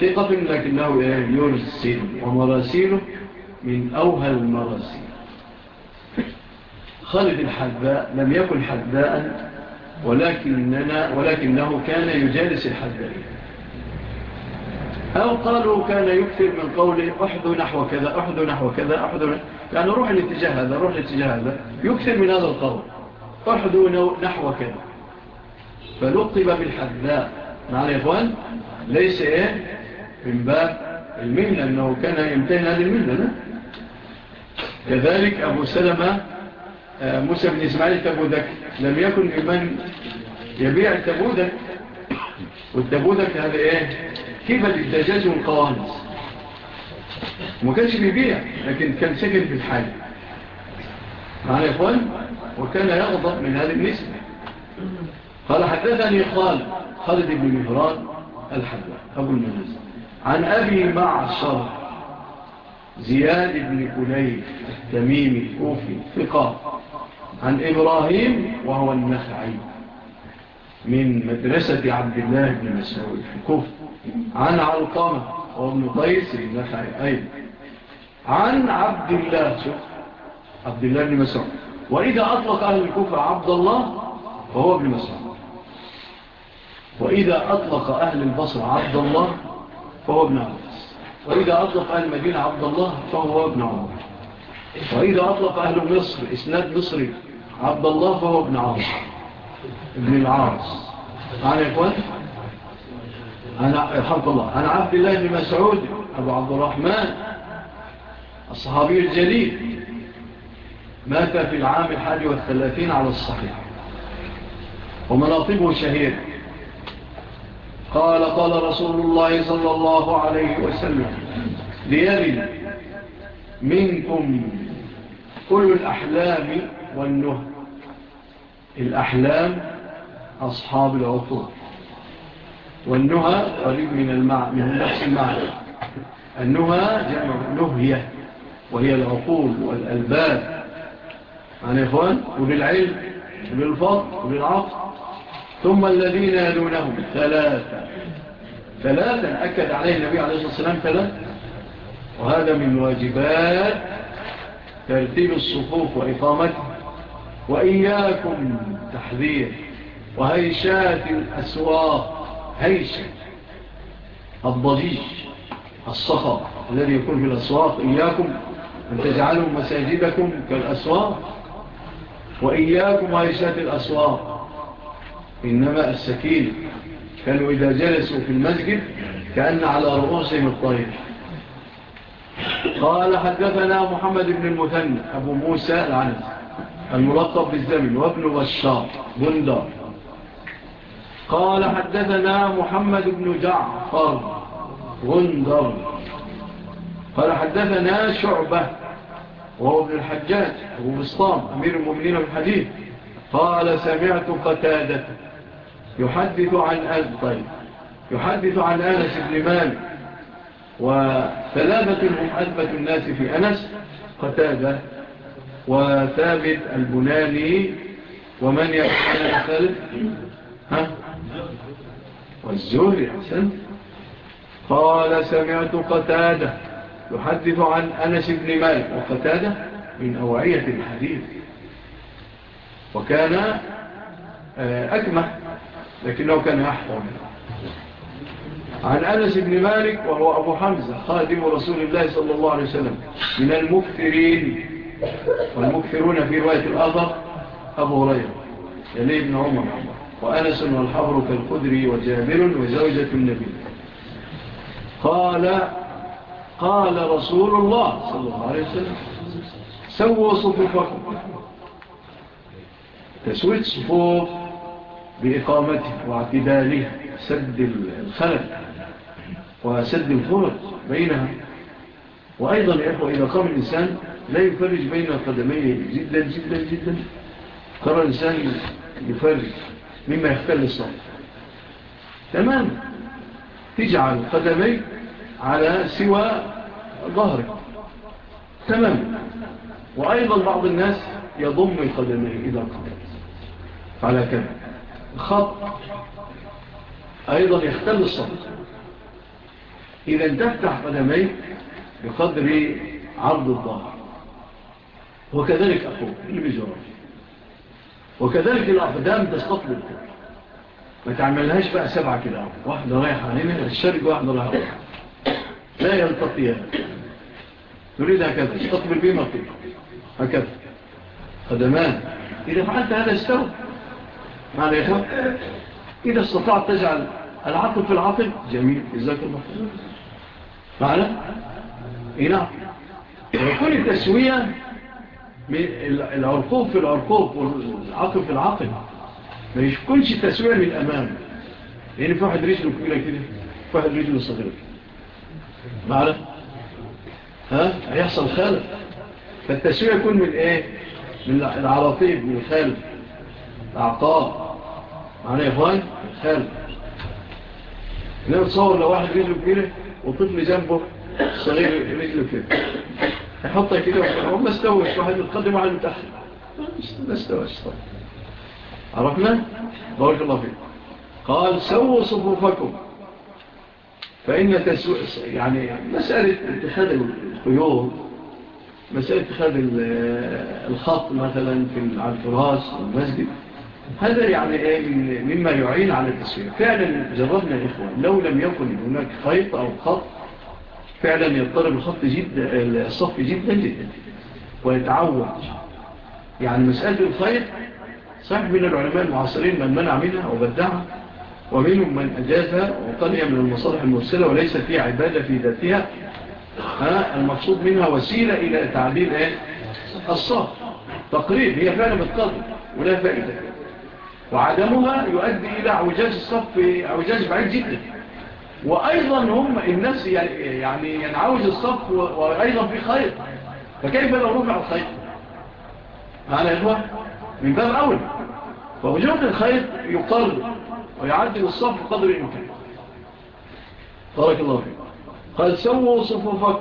ثقة لكنه يرسل ومراسيله من أوهى المراسيل. خالد الحذاء لم يكن حذاء ولكننا ولكنه كان يجالس الحذاء أو قالوا كان يكثر من قوله أحذو نحو كذا أحذو نحو كذا أحذو نحو كذا يعني روح الاتجاه هذا روح الاتجاه هذا يكثر من هذا القول. تحدو نحو كذا. فلقب بالحذاء. نعم مع الإخوان ليس إيه؟ من باب المهنة أنه كان يمتهن هذه المهنة كذلك أبو سلمة آه، موسى بن إسماعيل تبودك لم يكن لمن يبيع التبودك والتبودك هذا إيه؟ كيف للدجاج والقوانس ما كانش بيبيع لكن كان سكن في الحاجة. معنا يا إخوان وكان يغضب من هذه النسبة قال حدثني قال خالد بن مهران الحدوى أبو المنزل عن أبي معصر زياد بن كليف التميمي الكوفي ثقة. عن إبراهيم وهو النخعي من مدرسة عبد الله بن مسعود في الكوفة. عن علقامة وابن قيس النخعي أيضا. عن عبد الله عبد الله بن مسعود. وإذا أطلق أهل الكفر عبد الله فهو ابن مسعود. وإذا أطلق أهل البصر عبد الله فهو ابن عباس. وإذا أطلق أهل المدينة عبد الله فهو ابن عمر. وإذا أطلق أهل مصر إسناد مصري عبد الله فهو ابن عاص ابن العاص. عن إخوان أنا حرف الله. عن عبد الله بن مسعود أبو عبد الرحمن الصحابي الجليل. مات في العام الحادي والثلاثين على الصحيح. ومناطبه شهير. قال قال رسول الله صلى الله عليه وسلم ليري منكم كل الأحلام والنهى الأحلام أصحاب العطور والنهى قريب من المع... من نفس المعنى. النهى جمع نهية وهي العقول والألباب. عن إخوان وبالعلم وبالفضل وبالعقل. ثم الذين يلونهم ثلاثة. ثلاثة أكد عليه النبي عليه الصلاة والسلام ثلاثة وهذا من واجبات ترتيب الصفوف وإقامتها. وإياكم تحذير. وهيشات الأسواق. هيشة. الضجيج. الصخر. الذي يكون في الأسواق. إياكم أن تجعلوا مساجدكم كالأسواق. وإياكم عيشات الأسواق. إنما السكين كانوا إذا جلسوا في المسجد كأن على رؤوسهم الطير. قال حدثنا محمد بن المثنى أبو موسى العنز الملطب بالزمن وابن بشار بندر. قال حدثنا محمد بن جعفر غندر قال حدثنا شعبة وهو ابن الحجاج أبو بسطام أمير المؤمنين بالحديث قال سمعت قتادة يحدث عن أزطي يحدث عن أنس بن مالك وثلاثة هم أثبت الناس في أنس قتادة وثابت البناني ومن يحسن الثالث ها؟ والزهري حسن قال سمعت قتادة يحدث عن أنس بن مالك وقتادة من أوعية الحديث. وكان آه، أكمه لكنه كان أحضر. عن أنس بن مالك وهو أبو حمزة خادم رسول الله صلى الله عليه وسلم من المكثرين. والمكثرون في رواية الأضر أبو هريرة يعني يلي بن عمر وأنس والحفر كالقدري وجامل وزوجة النبي. قال قال رسول الله صلى الله عليه وسلم. سووا صفوفكم تسويت صفوف بإقامته واعتداله سد الخلق وسد الفرق بينها. وأيضا يا أخوة إذا قام الإنسان لا يفرج بين قدميه جدا جدا جدا. ترى الإنسان يفرج مما يختل الصف تمام. تجعل قدميه على سوى ظهرك. تمام. وأيضا بعض الناس يضم قدمه إذا قدمت على كده الخط أيضا يختل الصوت إذا تفتح قدميك بقدر عرض الظهر. وكذلك أخوة اللي وكذلك الأقدام تستطلب ما تعملهاش بقى سبعة كده واحدة رايحة هنا الشرق واحدة رايحة لا يلتقيان تريد هكذا. تقبل بما فيه هكذا. قدمان إذا فعلت هذا استوى معنى يا خب إذا استطعت تجعل العقل في العقل. جميل. إزاك الله معنى؟ إيه نعم. وكل التسوية العرقوب في العرقوب والعقل في العقل. ما يكونش تسوية من الأمام. يعني فواحد رجله كبيرة كده فواحد رجله صغيرة. كده معنا ها؟ هيحصل خلف فالتسوية يكون من إيه؟ من العراطيب من الخلف العقاب معنى إيه إخوان؟ الخلل لو تصور لو واحد رجله كبيرة وطفل جنبه صغير رجله كده يحطها كده وما استوش. واحد يتقدم على المتحد ما استوش. طيب. عرفنا؟ بارك الله فيك. قال سووا صفوفكم. فإن تسويق يعني مسألة اتخاذ القيود مسألة اتخاذ الخط مثلا في على الفراس المسجد هذا يعني إيه؟ مما يعين على التسويق فعلا جربنا الإخوة لو لم يكن هناك خيط أو خط فعلا يضطرب الخط جدا الصف جدا جدا ويتعود يعني مسألة الخيط صحيح من العلماء المعاصرين من منع منها وبدعها ومنهم من أجاز وطنع من المصالح المرسلة وليس في عبادة في ذاتها المقصود منها وسيلة إلى تعديل إيه؟ الصف تقريب هي فعلا بالقضل ولا فائدة. وعدمها يؤدي إلى عوجاج الصف عوجاج بعيد جدا. وأيضا هم الناس يعني, يعني ينعوج الصف وأيضا في خير. فكيف لو رفع الخير؟ معنا يا من باب أول. فوجود الخير يقرر. ويعدل الصف قدر الإمكان بارك الله فيه قد سووا صفوفك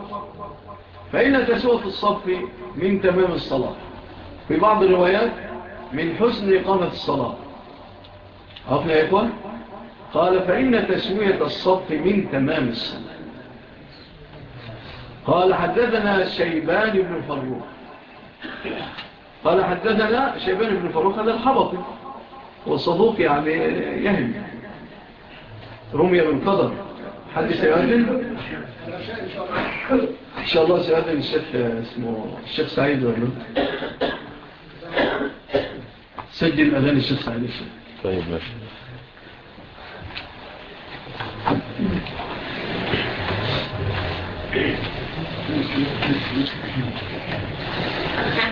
فإن تسوط الصف من تمام الصلاة. في بعض الروايات من حسن إقامة الصلاة. عرفنا يا إخوان. قال فإن تسوية الصف من تمام الصلاة. قال حدثنا شيبان بن فروخ. قال حدثنا شيبان بن فروخ هذا الحبطي وصدوق يعني يهم. رمي من قدر. حد سيؤذن إن شاء الله سيؤذن الشيخ اسمه الشيخ سعيد ولا؟ سجل أذن الشيخ سعيد. الشيخ طيب ماشي. Thank <laughs> you.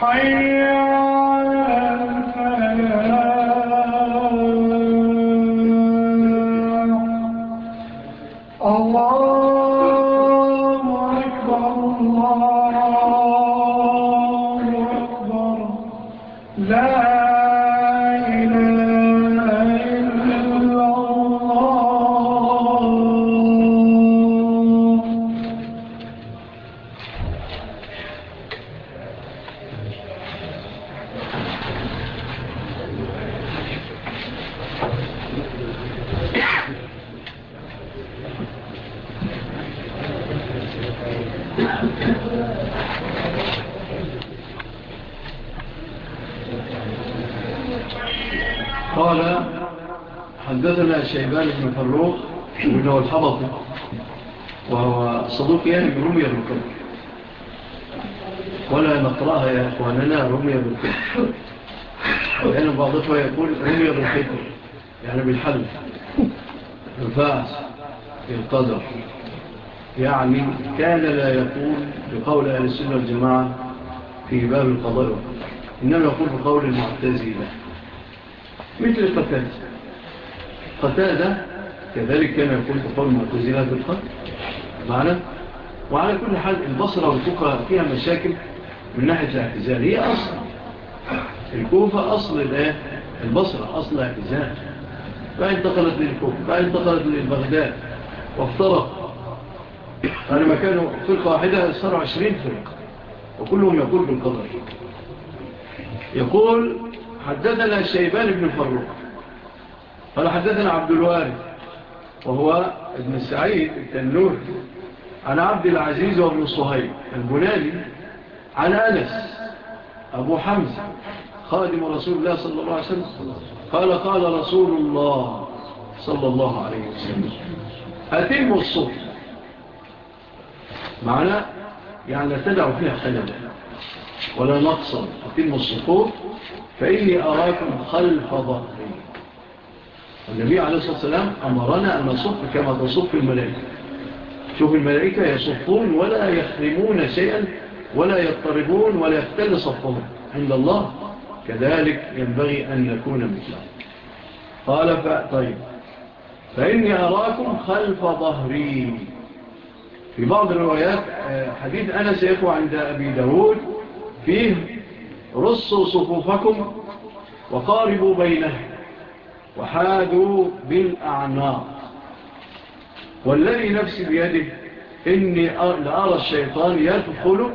حي كان لا يقول بقول أهل السنة والجماعة في باب القضاء إنما يقول بقول المعتزلة. مثل قتادة قتادة كذلك كان يقول بقول المعتزلة في القتل. معنا؟ وعلى كل حال البصرة والفقرة فيها مشاكل من ناحية الاعتزال. هي أصل. الكوفة أصل البصرة أصل الاعتزال. فانتقلت للكوفة فانتقلت للبغداد وافترق فلما كانوا فرقة واحدة صاروا عشرين فرقة وكلهم يقول بالقدر. يقول حدثنا الشيبان بن فروق قال حدثنا عبد الوارد وهو ابن سعيد التنور عن عبد العزيز وابن صهيب البناني عن أنس أبو حمزة خادم رسول الله صلى الله عليه وسلم. قال قال رسول الله صلى الله عليه وسلم أتموا الصفر معنا؟ يعني لا تدعوا فيها خلدا ولا نقصا أتموا الصفور فإني أراكم خلف ظهري. النبي عليه الصلاة والسلام أمرنا أن نصف كما تصف الملائكة. شوف الملائكة يصفون ولا يخرمون شيئا ولا يضطربون ولا يختل صفهم. عند الله كذلك ينبغي أن نكون مثلا قال فأطيب فإني أراكم خلف ظهري. في بعض الروايات آه، حديث أنا سيقوى عند أبي داود فيه رصوا صفوفكم وقاربوا بينه وحادوا بالأعناق. والذي نفسي بيده إني لأرى الشيطان يدخل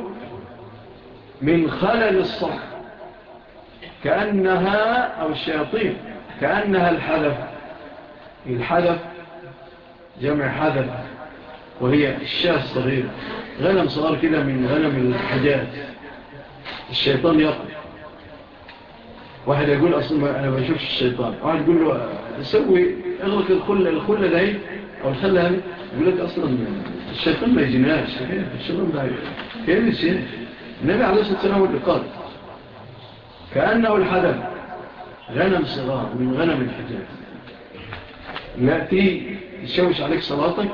من خلل الصف كأنها أو الشياطين كأنها الحذف الحذف جمع حذفها وهي الشاة الصغيرة. غنم صغار كده من غنم الحجاج. الشيطان يقل واحد يقول أصلا أنا بشوفش الشيطان. واحد يقول له سوي اغلق الخلة الخلة دي أو الخلة هذه. يقول لك أصلا الشيطان ما يجيناش. الشيطان ما يجيناش؟ النبي عليه الصلاة والسلام قال كأنه الحدث. غنم صغار من غنم الحجاج. يأتي يشوش عليك صلاتك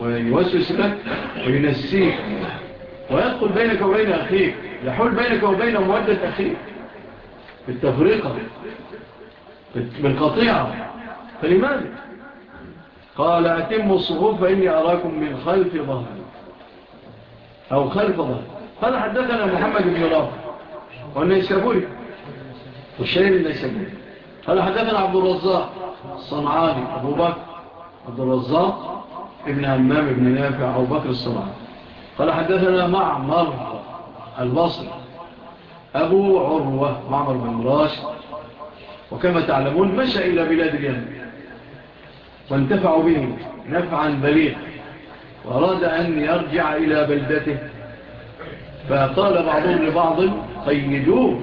ويوسوس لك وينسيك. ويدخل بينك وبين أخيك. يحول بينك وبين مودة أخيك. بالتفريقة بالقطيعة فلماذا؟ قال أتموا الصفوف فإني أراكم من خلف ظهر. أو خلف ظهر. قال حدثنا محمد بن رافع. والنيسابوري والشهير النيسابوري. قال حدثنا عبد الرزاق الصنعاني. أبو بكر. عبد الرزاق ابن همام ابن نافع أو بكر الصلاة. قال حدثنا معمر البصر أبو عروة معمر بن راشد. وكما تعلمون مشى إلى بلاد اليمن. وانتفعوا به نفعا بليغا. وأراد أن يرجع إلى بلدته. فقال بعضهم لبعض قيدوه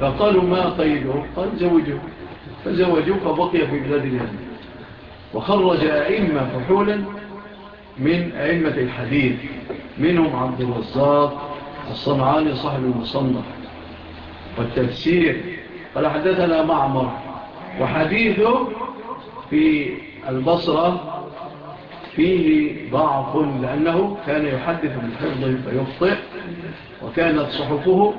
فقالوا ما قيدوه قال زوجوه. فزوجوه فبقي في بلاد اليمن. وخرج أئمة فحولا من أئمة الحديث. منهم عبد الرزاق الصنعاني صاحب المصنف والتفسير. قال حدثنا معمر وحديثه في البصرة فيه ضعف لأنه كان يحدث من حفظه فيخطئ وكانت صحفه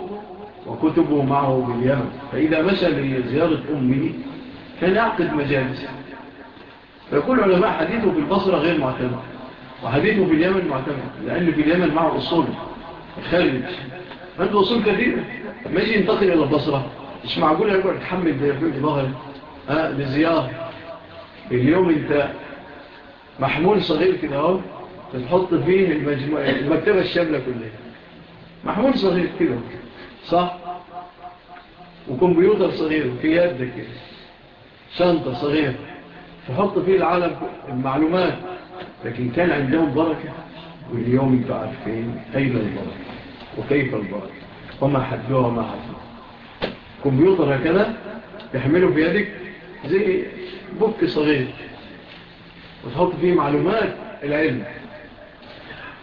وكتبه معه باليمن فإذا مشى لزيارة أمه كان يعقد مجالسه. فيقول علماء حديثه في البصرة غير معتمد وحديثه في اليمن معتمد لأن في اليمن معه أصول. خارج. عنده أصول كثيرة. ما يجي ينتقل إلى البصرة. مش معقول يقول تحمل ده يقول ظهر لزيارة اليوم أنت محمول صغير كده أهو تحط فيه المجموعة المكتبة الشاملة كلها. محمول صغير كده. صح؟ وكمبيوتر صغير في يدك شنطة صغيرة. تحط فيه العالم المعلومات لكن كان عندهم بركة واليوم انت عارفين أين البركة؟ وكيف البركة؟ وما حدوها وما حدوها كمبيوتر هكذا تحمله بيدك زي بك صغير وتحط فيه معلومات العلم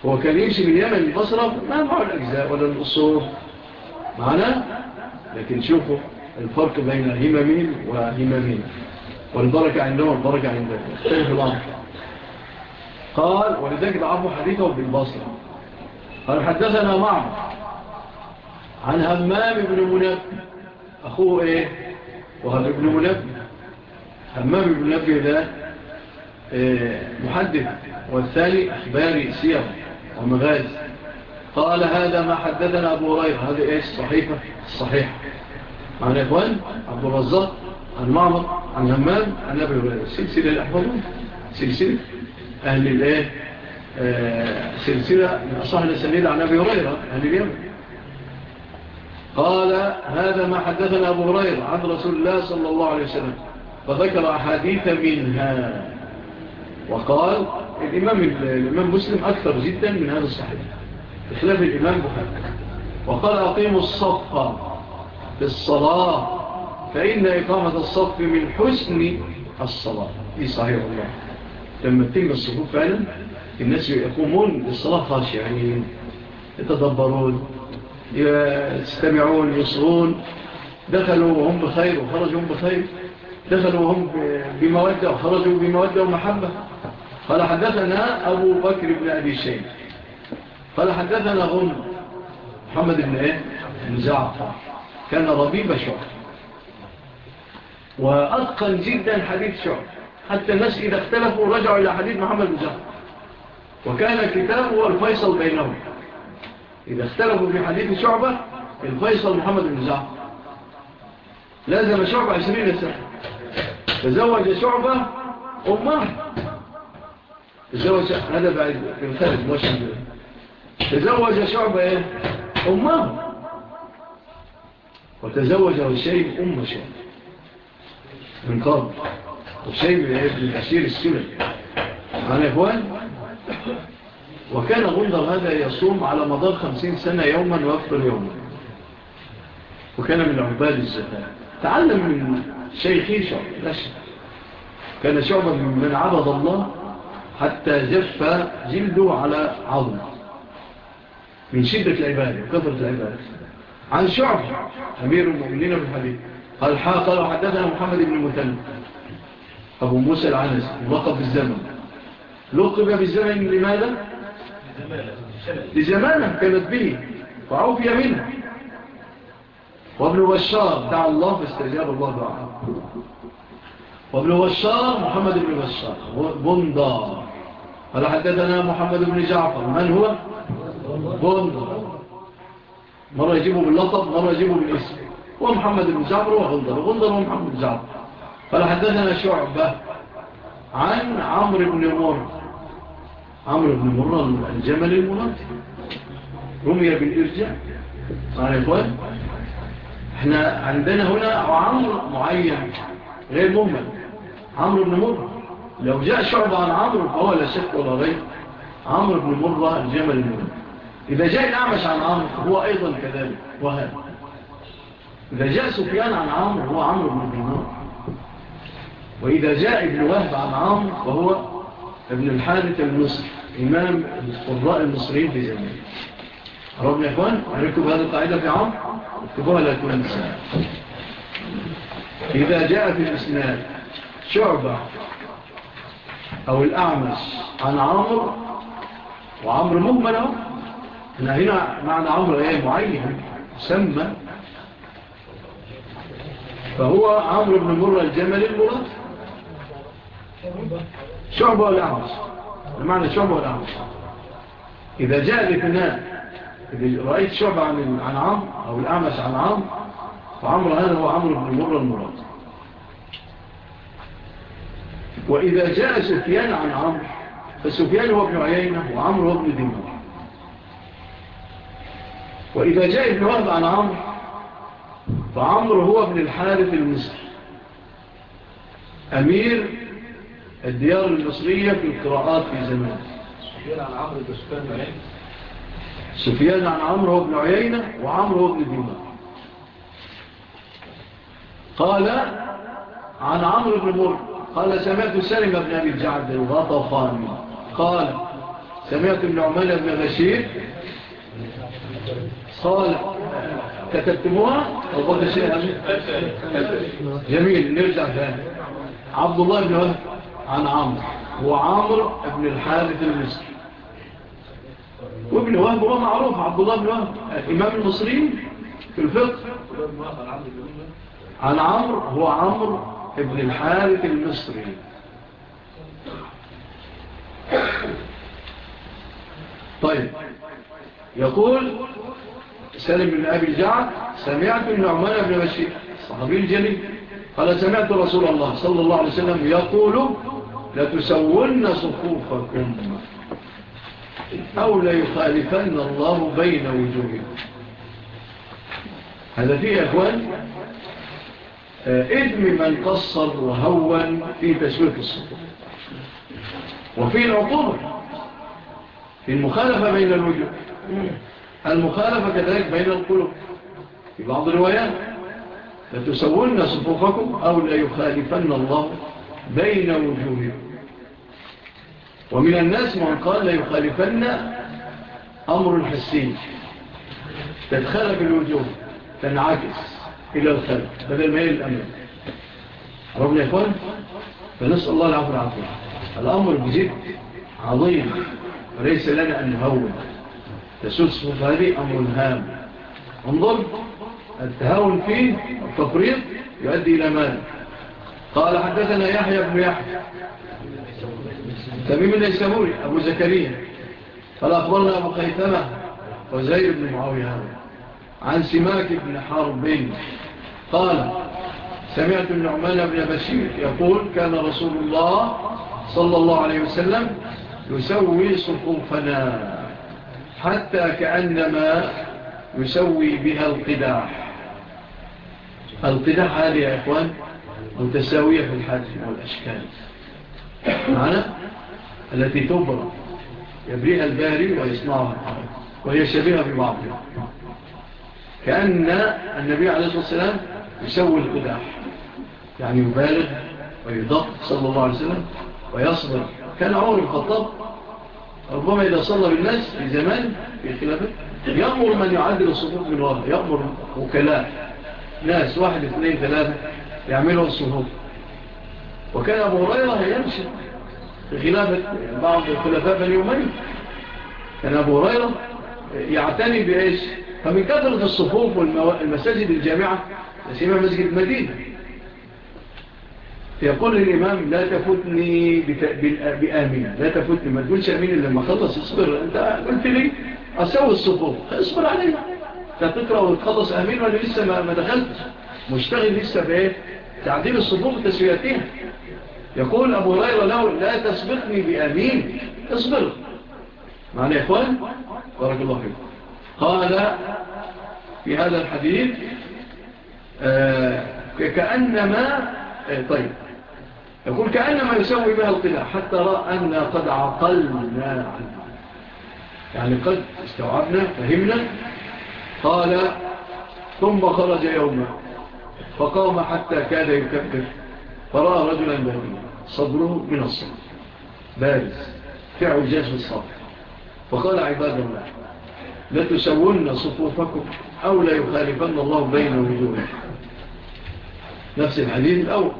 هو كان يمشي من يمن البصرة ما معه الأجزاء ولا الأصول. معنا لكن شوفوا الفرق بين همامين وهمامين والبركة عندهم والبركة عندهم الأمر. قال ولذلك ضعفوا حديثه بالبصر قال حدثنا معه عن همام بن منب أخوه إيه؟ وهذا ابن منب همام بن منب ده إيه محدث. والثاني أخباري سير ومغاز. قال هذا ما حدثنا أبو هريرة. هذه إيه الصحيفة الصحيحة معنا يا إخوان عبد الرزاق عن معمر عن همام عن أبي هريرة سلسلة الأحفظون سلسلة أهل الإيه سلسلة من أصحاب السنين عن أبي هريرة أهل اليمن. قال هذا ما حدثنا أبو هريرة عن رسول الله صلى الله عليه وسلم فذكر أحاديث منها. وقال الإمام, الإمام مسلم أكثر جدا من هذا الصحيح بخلاف الإمام بخلاف وقال أقيموا الصفة في الصلاة فإن إقامة الصف من حسن الصلاة. في صحيح الله. لما تتم الصفوف فعلا الناس يقومون بالصلاة خاشعين يعني يتدبرون يستمعون يصرون دخلوا وهم بخير وخرجوا بخير. دخلوا وهم بمودة وخرجوا بمودة ومحبة. قال حدثنا أبو بكر بن أبي شيء قال حدثنا غنم محمد بن إيه؟ بن زعفة كان ربيب شعر وأتقن جدا حديث شعب حتى الناس إذا اختلفوا رجعوا إلى حديث محمد الزهر وكان الكتاب هو الفيصل بينهم. إذا اختلفوا في حديث شعبة الفيصل محمد بن زعب لازم شعبة عشرين سنة. تزوج شعبة أمه. تزوج هذا بعد من موشن تزوج شعبة إيه؟ أمه. وتزوج الشيء أم شعبة. من قبل حسين بن الأسير السوري عن إخوان وكان غندر هذا يصوم على مدار خمسين سنة يوما وأكثر يوما وكان من عباد الزكاة تعلم من شيخي شعب لا كان شعبا من عبد الله حتى جف جلده على عظم من شدة العبادة وكثرة العبادة عن شعب أمير المؤمنين بالحديث قال قال حدثنا محمد بن المثنى. أبو موسى العنس لقب بالزمن. لقب بالزمن لماذا؟ لزمانه كانت به وعوفي منه. وابن بشار دعا الله فاستجاب الله دعاه. وابن بشار محمد بن بشار بندار قال حدثنا محمد بن جعفر من هو؟ بندار مرة يجيبه باللطب مرة يجيبه بالاسم. ومحمد بن جابر وغندر. وغندر ومحمد بن جعفر قال شعبة عن عمرو بن مر عمرو بن مر الجمل المنافق رمي بالإرجاء. صحيح يا إخوان؟ إحنا عندنا هنا عمرو معين. غير مهمل. عمرو بن مر لو جاء شعبة عن عمرو فهو لا شك ولا غير. عمرو بن مر الجمل المنافق إذا جاء الأعمش عن عمرو هو أيضا كذلك. وهذا. إذا جاء سفيان عن عمرو هو عمرو بن دينار وإذا جاء ابن وهب عن عمرو فهو ابن الحارث المصري إمام القراء المصريين في زمان رب يا إخوان عرفتوا هذه القاعدة في عمرو؟ اكتبوها لأكون نساء إذا جاء في الإسناد شعبة أو الأعمش عن عمرو وعمرو مهمل هنا معنى عمرو إيه معين سمى فهو عمرو بن مرة الجملي المراد. شعبة والأعمص المعنى شعبة والأعمص إذا جاء الاثنان إذا رأيت شعبة عن عن عمرو أو الأعمش عن عمرو فعمرو هذا هو عمرو بن مرة المراد. وإذا جاء سفيان عن عمرو فسفيان هو ابن عيينة وعمرو هو ابن دمار. وإذا جاء ابن وهب عن عمرو فعمر هو ابن الحارث المصري. أمير الديار المصرية في القراءات في زمان. سفيان عن عمر بن هو ابن عيينة. وعمر هو ابن دينار قال عن عمر بن مر قال سمعت سلم بن أبي الجعد الغطفان قال سمعت ابن عمال بن غشير صالح. كتبتموها وقلت شيء يعني؟ جميل نرجع ثاني. عبد الله بن وهب عن عمرو. هو عمرو ابن الحارث المصري. وابن وهب هو معروف عبد الله بن وهب امام المصريين في الفقه. عن عمرو هو عمرو ابن الحارث المصري. طيب. يقول سلم بن أبي الجعد سمعت من عمان بن بشير صحابي الجليل قال سمعت رسول الله صلى الله عليه وسلم يقول لتسون صفوفكم أو ليخالفن الله بين وجوهكم. هذا فيه يا أخوان آه، إذن من قصر وهون في تسويق الصفوف. وفي العقوبة في المخالفة بين الوجوه. المخالفة كذلك بين القلوب. في بعض الروايات لتسولن صفوفكم أو لا يخالفن الله بين وجوهكم. ومن الناس من قال لا يخالفن أمر حسي. تدخلك الوجوه تنعكس إلى الخلف بدل ما هي الأمر. ربنا يقول فنسأل الله العفو العفو الأمر بزيد عظيم وليس لنا أن نهون. تسوس هذه أمر هام. انظر التهاون فيه التفريط يؤدي إلى مال قال حدثنا يحيى بن يحيى. تميم الإسلاموري أبو زكريا. قال أخبرنا أبو قيثمة وزير بن معاوية عن سماك بن حاربين قال سمعت النعمان بن بشير يقول كان رسول الله صلى الله عليه وسلم يسوي صفوفنا. حتى كأنما يسوي بها القداح. القداح هذه يا إخوان متساوية في الحجم والأشكال. معنا التي تبرى يبريها الباري ويصنعها وهي شبيهة في بعضها كأن النبي عليه الصلاة والسلام يسوي القداح يعني يبالغ ويضغط صلى الله عليه وسلم ويصبر. كان عمر الخطاب ربما إذا صلى بالناس في زمان في الخلافات يأمر من يعادل الصفوف من وراء يأمر وكلاء ناس واحد اثنين ثلاثة يعملوا الصفوف. وكان أبو هريرة يمشي في خلافة بعض الخلافة اليومين كان أبو هريرة يعتني بإيش؟ فمن كثرة الصفوف والمساجد الجامعة سيما مسجد المدينة. يقول الإمام لا تفوتني بآمنة. لا تفوتني. ما تقولش أمين لما خلص اصبر. أنت قلت لي أسوي الصفور اصبر عليها. تقرأ وتخلص أمين وأنا لسه ما دخلتش. مشتغل لسه بإيه تعديل الصفور وتسويتها. يقول أبو رايرا له لا تسبقني بأمين اصبر. معنى يا إخوان؟ بارك الله فيك. قال في هذا الحديث آه، كأنما آه، طيب. يقول كأنما يسوي بها القلاع حتى رأى أننا قد عقلنا. عنها يعني قد استوعبنا فهمنا. قال ثم خرج يوما فقام حتى كاد يكفر فرأى رجلا باريا صدره من الصبر بارز في عجاج الصبر. فقال عباد الله لا تسوون صفوفكم أو لا يخالفن الله بين وجوهكم. نفس الحديث الأول.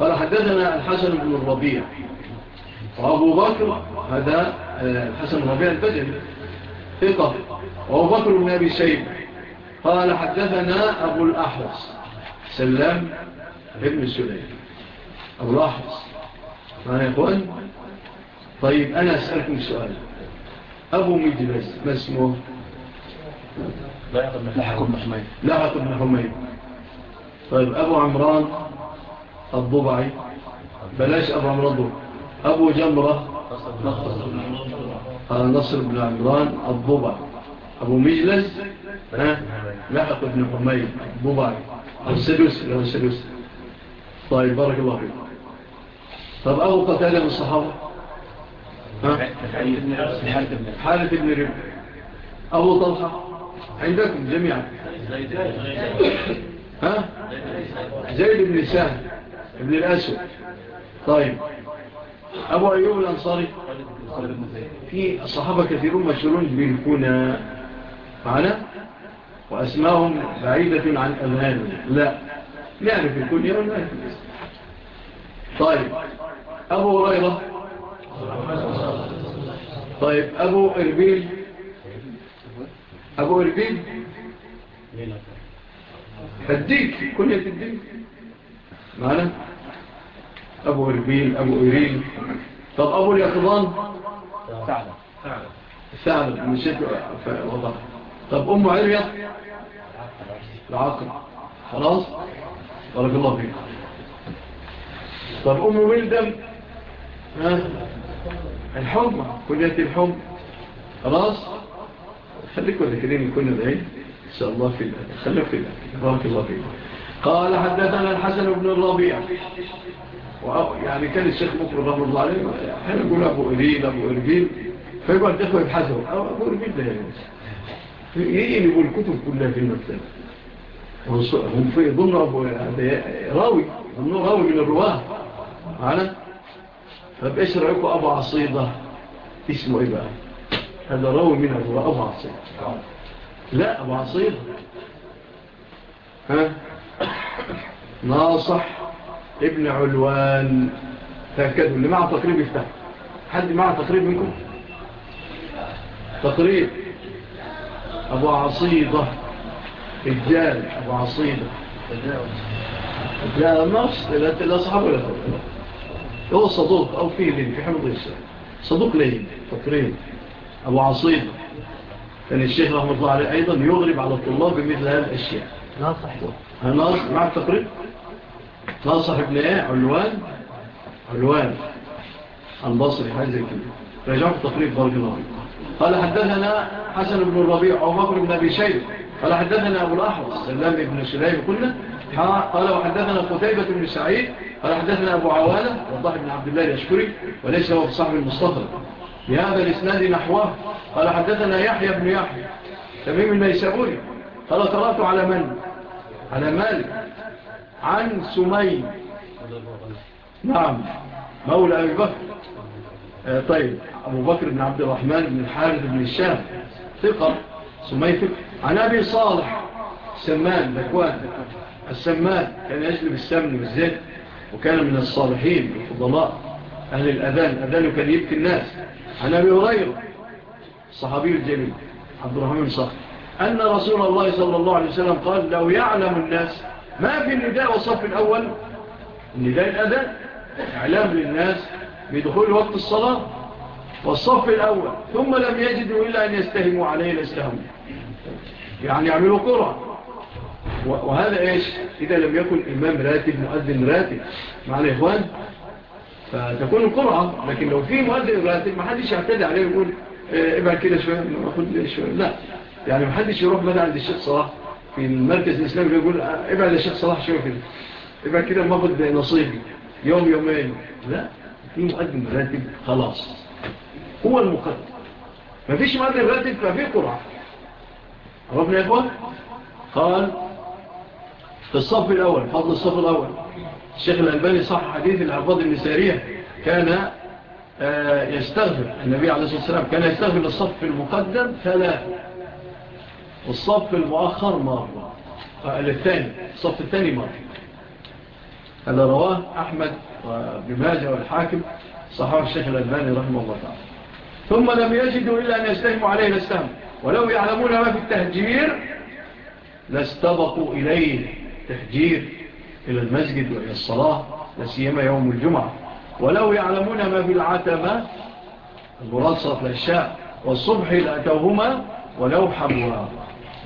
قال حدثنا الحسن بن الربيع. وأبو بكر هذا آه، الحسن بن الربيع البدري ثقة. وأبو بكر بن أبي سيب قال حدثنا أبو الأحرص سلام ابن سليم. أبو الأحرص فأنا يا إخوان. طيب أنا أسألكم سؤال. أبو مجلس ما اسمه؟ لحق بن حميد. لحق بن حميد. طيب أبو عمران. الضبعي بلاش أبو عمرضو أبو جمرة آه، نصر بن عمران الضبع. أبو مجلس لحق بن حميد الضبعي السدوس له السدوس طيب بارك الله فيك. طب أبو قتالة من الصحابة؟ حالة بن رب أبو طلحة عندكم جميعا. زيد بن سهل. ابن الأسود. طيب. أبو أيوب الأنصاري. في الصحابة كثيرون مشهورون بالكنا معنا وأسماهم بعيدة عن أذهاننا لا. نعرف الكنية والمعرفة طيب. أبو هريرة. طيب. أبو إربيل. أبو إربيل. الدين. كنية الدين. معنا أبو إربيل أبو إريل. طب أبو اليقظان؟ سعد. سعد. من طب أم عرية العاقل. خلاص؟ بارك الله فيك. طب أم ولدم؟ ها؟ الحمى. كلية الحمى. خلاص؟ خليكم ذكرين كنا بعيد إن شاء الله في الله. خليكم في الله. بارك الله فيك. قال حدثنا الحسن بن الربيع. يعني كان الشيخ مكر رحمه الله عليه إحنا يعني يقول أبو اريد أبو اريد فيقول الدخل يبحثه. أبو اريد ده يعني. إيه اللي يقول الكتب كلها في المكتب. هم في ابو يعني راوي. ضمن راوي من الرواة. معنا؟ فبايش رايكم أبو عصيدة. اسمه إيه بقى؟ هذا راوي من الرواة. أبو عصيدة. لا أبو عصيدة. ها؟ ناصح ابن علوان. تأكدوا اللي معه تقريب يفتح. حد معه تقريب منكم؟ تقريب. أبو عصيدة. الجال أبو عصيدة. لا نفس لا صحاب ولا هو صدوق. أو فيه لين. في حمد الإسلام صدوق لين. تقريب. أبو عصيدة. كان الشيخ رحمة الله عليه أيضا يغرب على الطلاب بمثل هذه الأشياء. لا ناصح مع التقريب ناصح ابن إيه علوان علوان البصري حاجة زي كده. رجعوا التقريب بارك الله قال حدثنا حسن بن الربيع وبكر بن أبي شيب قال حدثنا أبو الأحرص سلام بن شليم كنا قال وحدثنا قتيبة بن سعيد. قال حدثنا أبو عوالة وضاح بن عبد الله الأشكري وليس هو صاحب المستخرج بهذا الإسناد نحوه. قال حدثنا يحيى بن يحيى تميم الميسابوري قال قرأت على من؟ على مالك. عن سمي. نعم. مولى أبي بكر. آه، طيب. أبو بكر بن عبد الرحمن بن الحارث بن الشام. ثقة. سمي ثقة. عن أبي صالح. سمان. ذكوان. السمان كان يجلب السمن بالزيت وكان من الصالحين الفضلاء أهل الأذان. أذانه كان يبكي الناس. عن أبي هريرة. الصحابي الجليل. عبد الرحمن صالح. أن رسول الله صلى الله عليه وسلم قال لو يعلم الناس ما في النداء والصف الأول النداء الأذان إعلام للناس بدخول وقت الصلاة والصف الأول ثم لم يجدوا إلا أن يستهموا عليه الإسلام يعني يعملوا قرى وهذا إيش؟ إذا لم يكن إمام راتب مؤذن راتب. معنا الإخوان إخوان؟ فتكون القرعة لكن لو في مؤذن راتب ما حدش يعتدي عليه ويقول إيه، ابعد كده شوية شوية. لا. يعني محدش يروح مثلا عند الشيخ صلاح في المركز الإسلامي يقول ابعد الشيخ صلاح شوية كده. ابعد كده ما اخد نصيبي. يوم يومين. لا في مقدم راتب خلاص. هو المقدم. ما فيش مقدم راتب ففي قرعة. ربنا يا إخوان؟ قال في الصف الأول فضل الصف الأول. الشيخ الألباني صح حديث العباد النسارية كان آه، يستغفر. النبي عليه الصلاة والسلام كان يستغفر الصف المقدم ثلاثة. والصف المؤخر مرة الثاني الصف الثاني مرة هذا رواه أحمد وابن ماجه والحاكم صحاب الشيخ الألباني رحمه الله تعالى. ثم لم يجدوا إلا أن يستهموا عليه السهم ولو يعلمون ما في التهجير لاستبقوا إليه تهجير إلى المسجد وإلى الصلاة لسيما يوم الجمعة. ولو يعلمون ما في العتمة المرصف للشاء والصبح لأتوهما ولو حبوا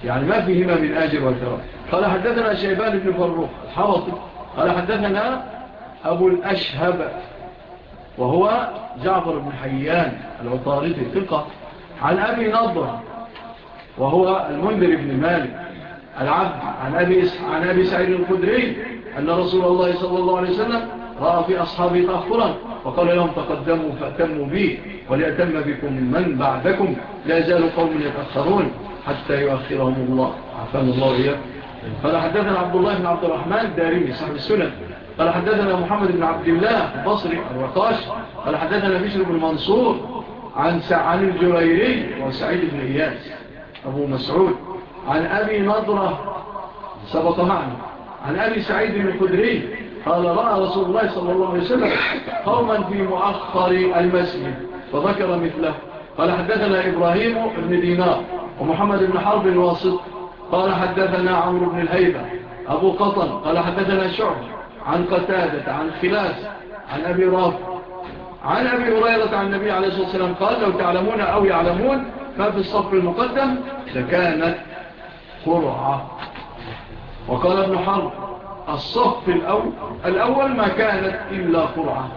يعني ما فيهما من آجر وثواب قال حدثنا شيبان بن فروخ الحوطي قال حدثنا أبو الأشهب وهو جعفر بن حيان العطارد الثقة عن أبي نظر وهو المنذر بن مالك العبد عن أبي, عن أبي سعيد القدري أن رسول الله صلى الله عليه وسلم رأى في أصحابه تأخرا وقال لهم تقدموا فأتموا بي وليأتم بكم من بعدكم لا يزال قوم يتأخرون. حتى يؤخرهم الله. عفان الله إياه قال حدثنا عبد الله بن عبد الرحمن الدارمي صاحب السنة قال حدثنا محمد بن عبد الله البصري الرقاش قال حدثنا بشر بن منصور عن سعان الجريري وسعيد بن إياس. أبو مسعود. عن أبي نظرة سبق معنا. عن أبي سعيد بن قدري قال رأى رسول الله صلى الله عليه وسلم قوما في مؤخر المسجد فذكر مثله. قال حدثنا إبراهيم بن دينار. ومحمد بن حرب الواسط. قال حدثنا عمر بن الهيبة. أبو قطن. قال حدثنا شعب عن قتادة عن خلاس عن أبي راف عن أبي هريرة عن النبي عليه الصلاة والسلام قال لو تعلمون أو يعلمون ففي الصف المقدم لكانت قرعة. وقال ابن حرب الصف الأول, الأول ما كانت إلا قرعة.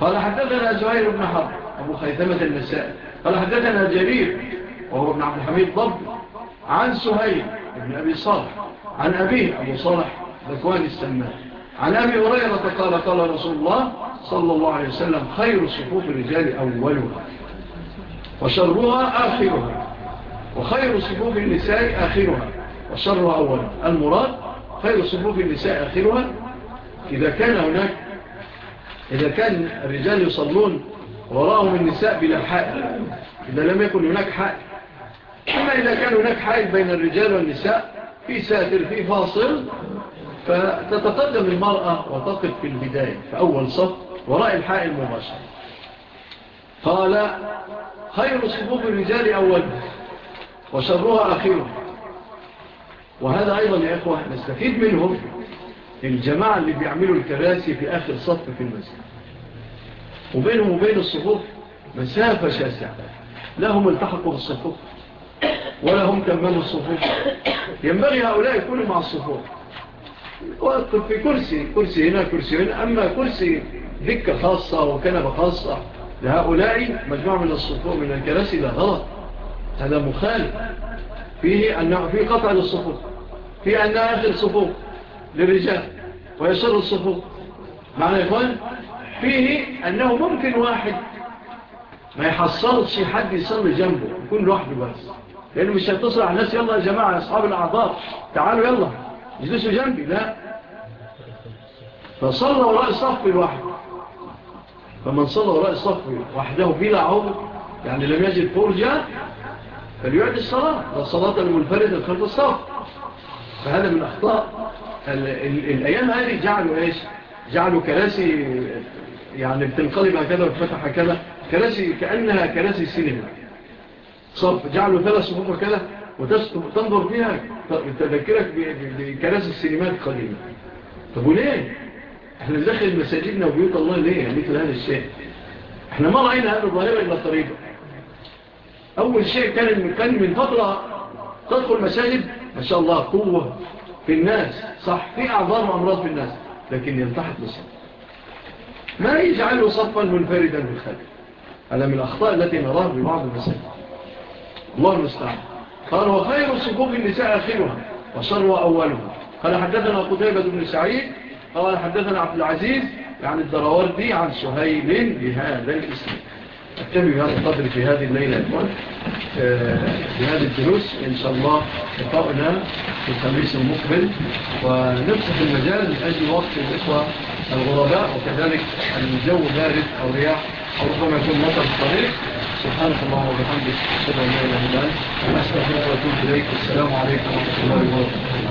قال حدثنا زهير بن حرب أبو خيثمة النساء قال حدثنا جرير وهو ابن عبد الحميد ضب عن سهيل بن أبي صالح عن أبيه أبو صالح ذكوان السماء. عن أبي هريرة قال قال رسول الله صلى الله عليه وسلم خير صفوف الرجال أولها وشرها آخرها وخير صفوف النساء آخرها وشرها أولها. المراد خير صفوف النساء آخرها إذا كان هناك إذا كان الرجال يصلون وراءهم النساء بلا حائل إذا لم يكن هناك حائل. أما إذا كان هناك حائل بين الرجال والنساء في ساتر في فاصل فتتقدم المرأة وتقف في البداية في أول صف وراء الحائل مباشر قال خير صفوف الرجال أول وشرها أخير وهذا أيضا يا إخوة نستفيد منهم الجماعة اللي بيعملوا الكراسي في آخر صف في المسجد. وبينهم وبين الصفوف مسافة شاسعة. لا هم التحقوا بالصفوف ولا هم تمموا الصفوف. ينبغي هؤلاء يكونوا مع الصفوف. وقف في كرسي كرسي هنا كرسي هنا. أما كرسي ذكة خاصة وكنبة خاصة لهؤلاء مجموعة من الصفوف من الكراسي لا غلط. هذا مخالف. فيه أنه في قطع للصفوف. في أنها آخر صفوف. للرجال ويسر الصفوف. معنى يا إخوان فيه أنه ممكن واحد ما يحصلش حد يصلي جنبه يكون لوحده بس. لأنه مش هتصل على الناس يلا يا جماعة أصحاب الأعضاء تعالوا يلا. اجلسوا جنبي لا. فصلى وراء الصف الواحد. فمن صلى وراء الصف وحده بلا عذر يعني لم يجد فرجة فليعد الصلاة. للصلاة المنفردة خلف الصف. فهذا من أخطاء. الأيام هذه جعلوا إيش؟ جعلوا كراسي يعني بتنقلب هكذا وتفتح هكذا كراسي كأنها كراسي سينما. صف جعلوا ثلاث صفوف كده وتنظر فيها تذكرك بكراسي السينمات القديمة. طب وليه؟ إحنا داخل مساجدنا وبيوت الله ليه يعني مثل هذا الشيء؟ إحنا ما رأينا هذا الظاهرة إلا طريقة أول شيء كان من, كان من فترة تدخل مساجد ما شاء الله قوة. في الناس. صح في أعظام أمراض في الناس لكن يلتحق بالصف. ما يجعله صفا منفردا في الخالق هذا من الأخطاء التي نراها في بعض المسائل الله المستعان. قال وخير صفوف النساء آخرها وشر أولها. قال حدثنا قتيبة بن سعيد. قال حدثنا عبد العزيز عن الدراوردي عن سهيل بهذا الإسلام اتبعوا هذا القدر في هذه الليلة أكوان آه، في هذه الدروس إن شاء الله لقاؤنا في الخميس المقبل. ونفتح المجال لأجل وقت الإخوة الغرباء وكذلك الجو بارد أو رياح أو ربما يكون مطر في الطريق. سبحانك الله وبحمدك سبحانه أن لا إله إلا أنت أستغفرك وأتوب إليك. والسلام عليكم ورحمة الله وبركاته.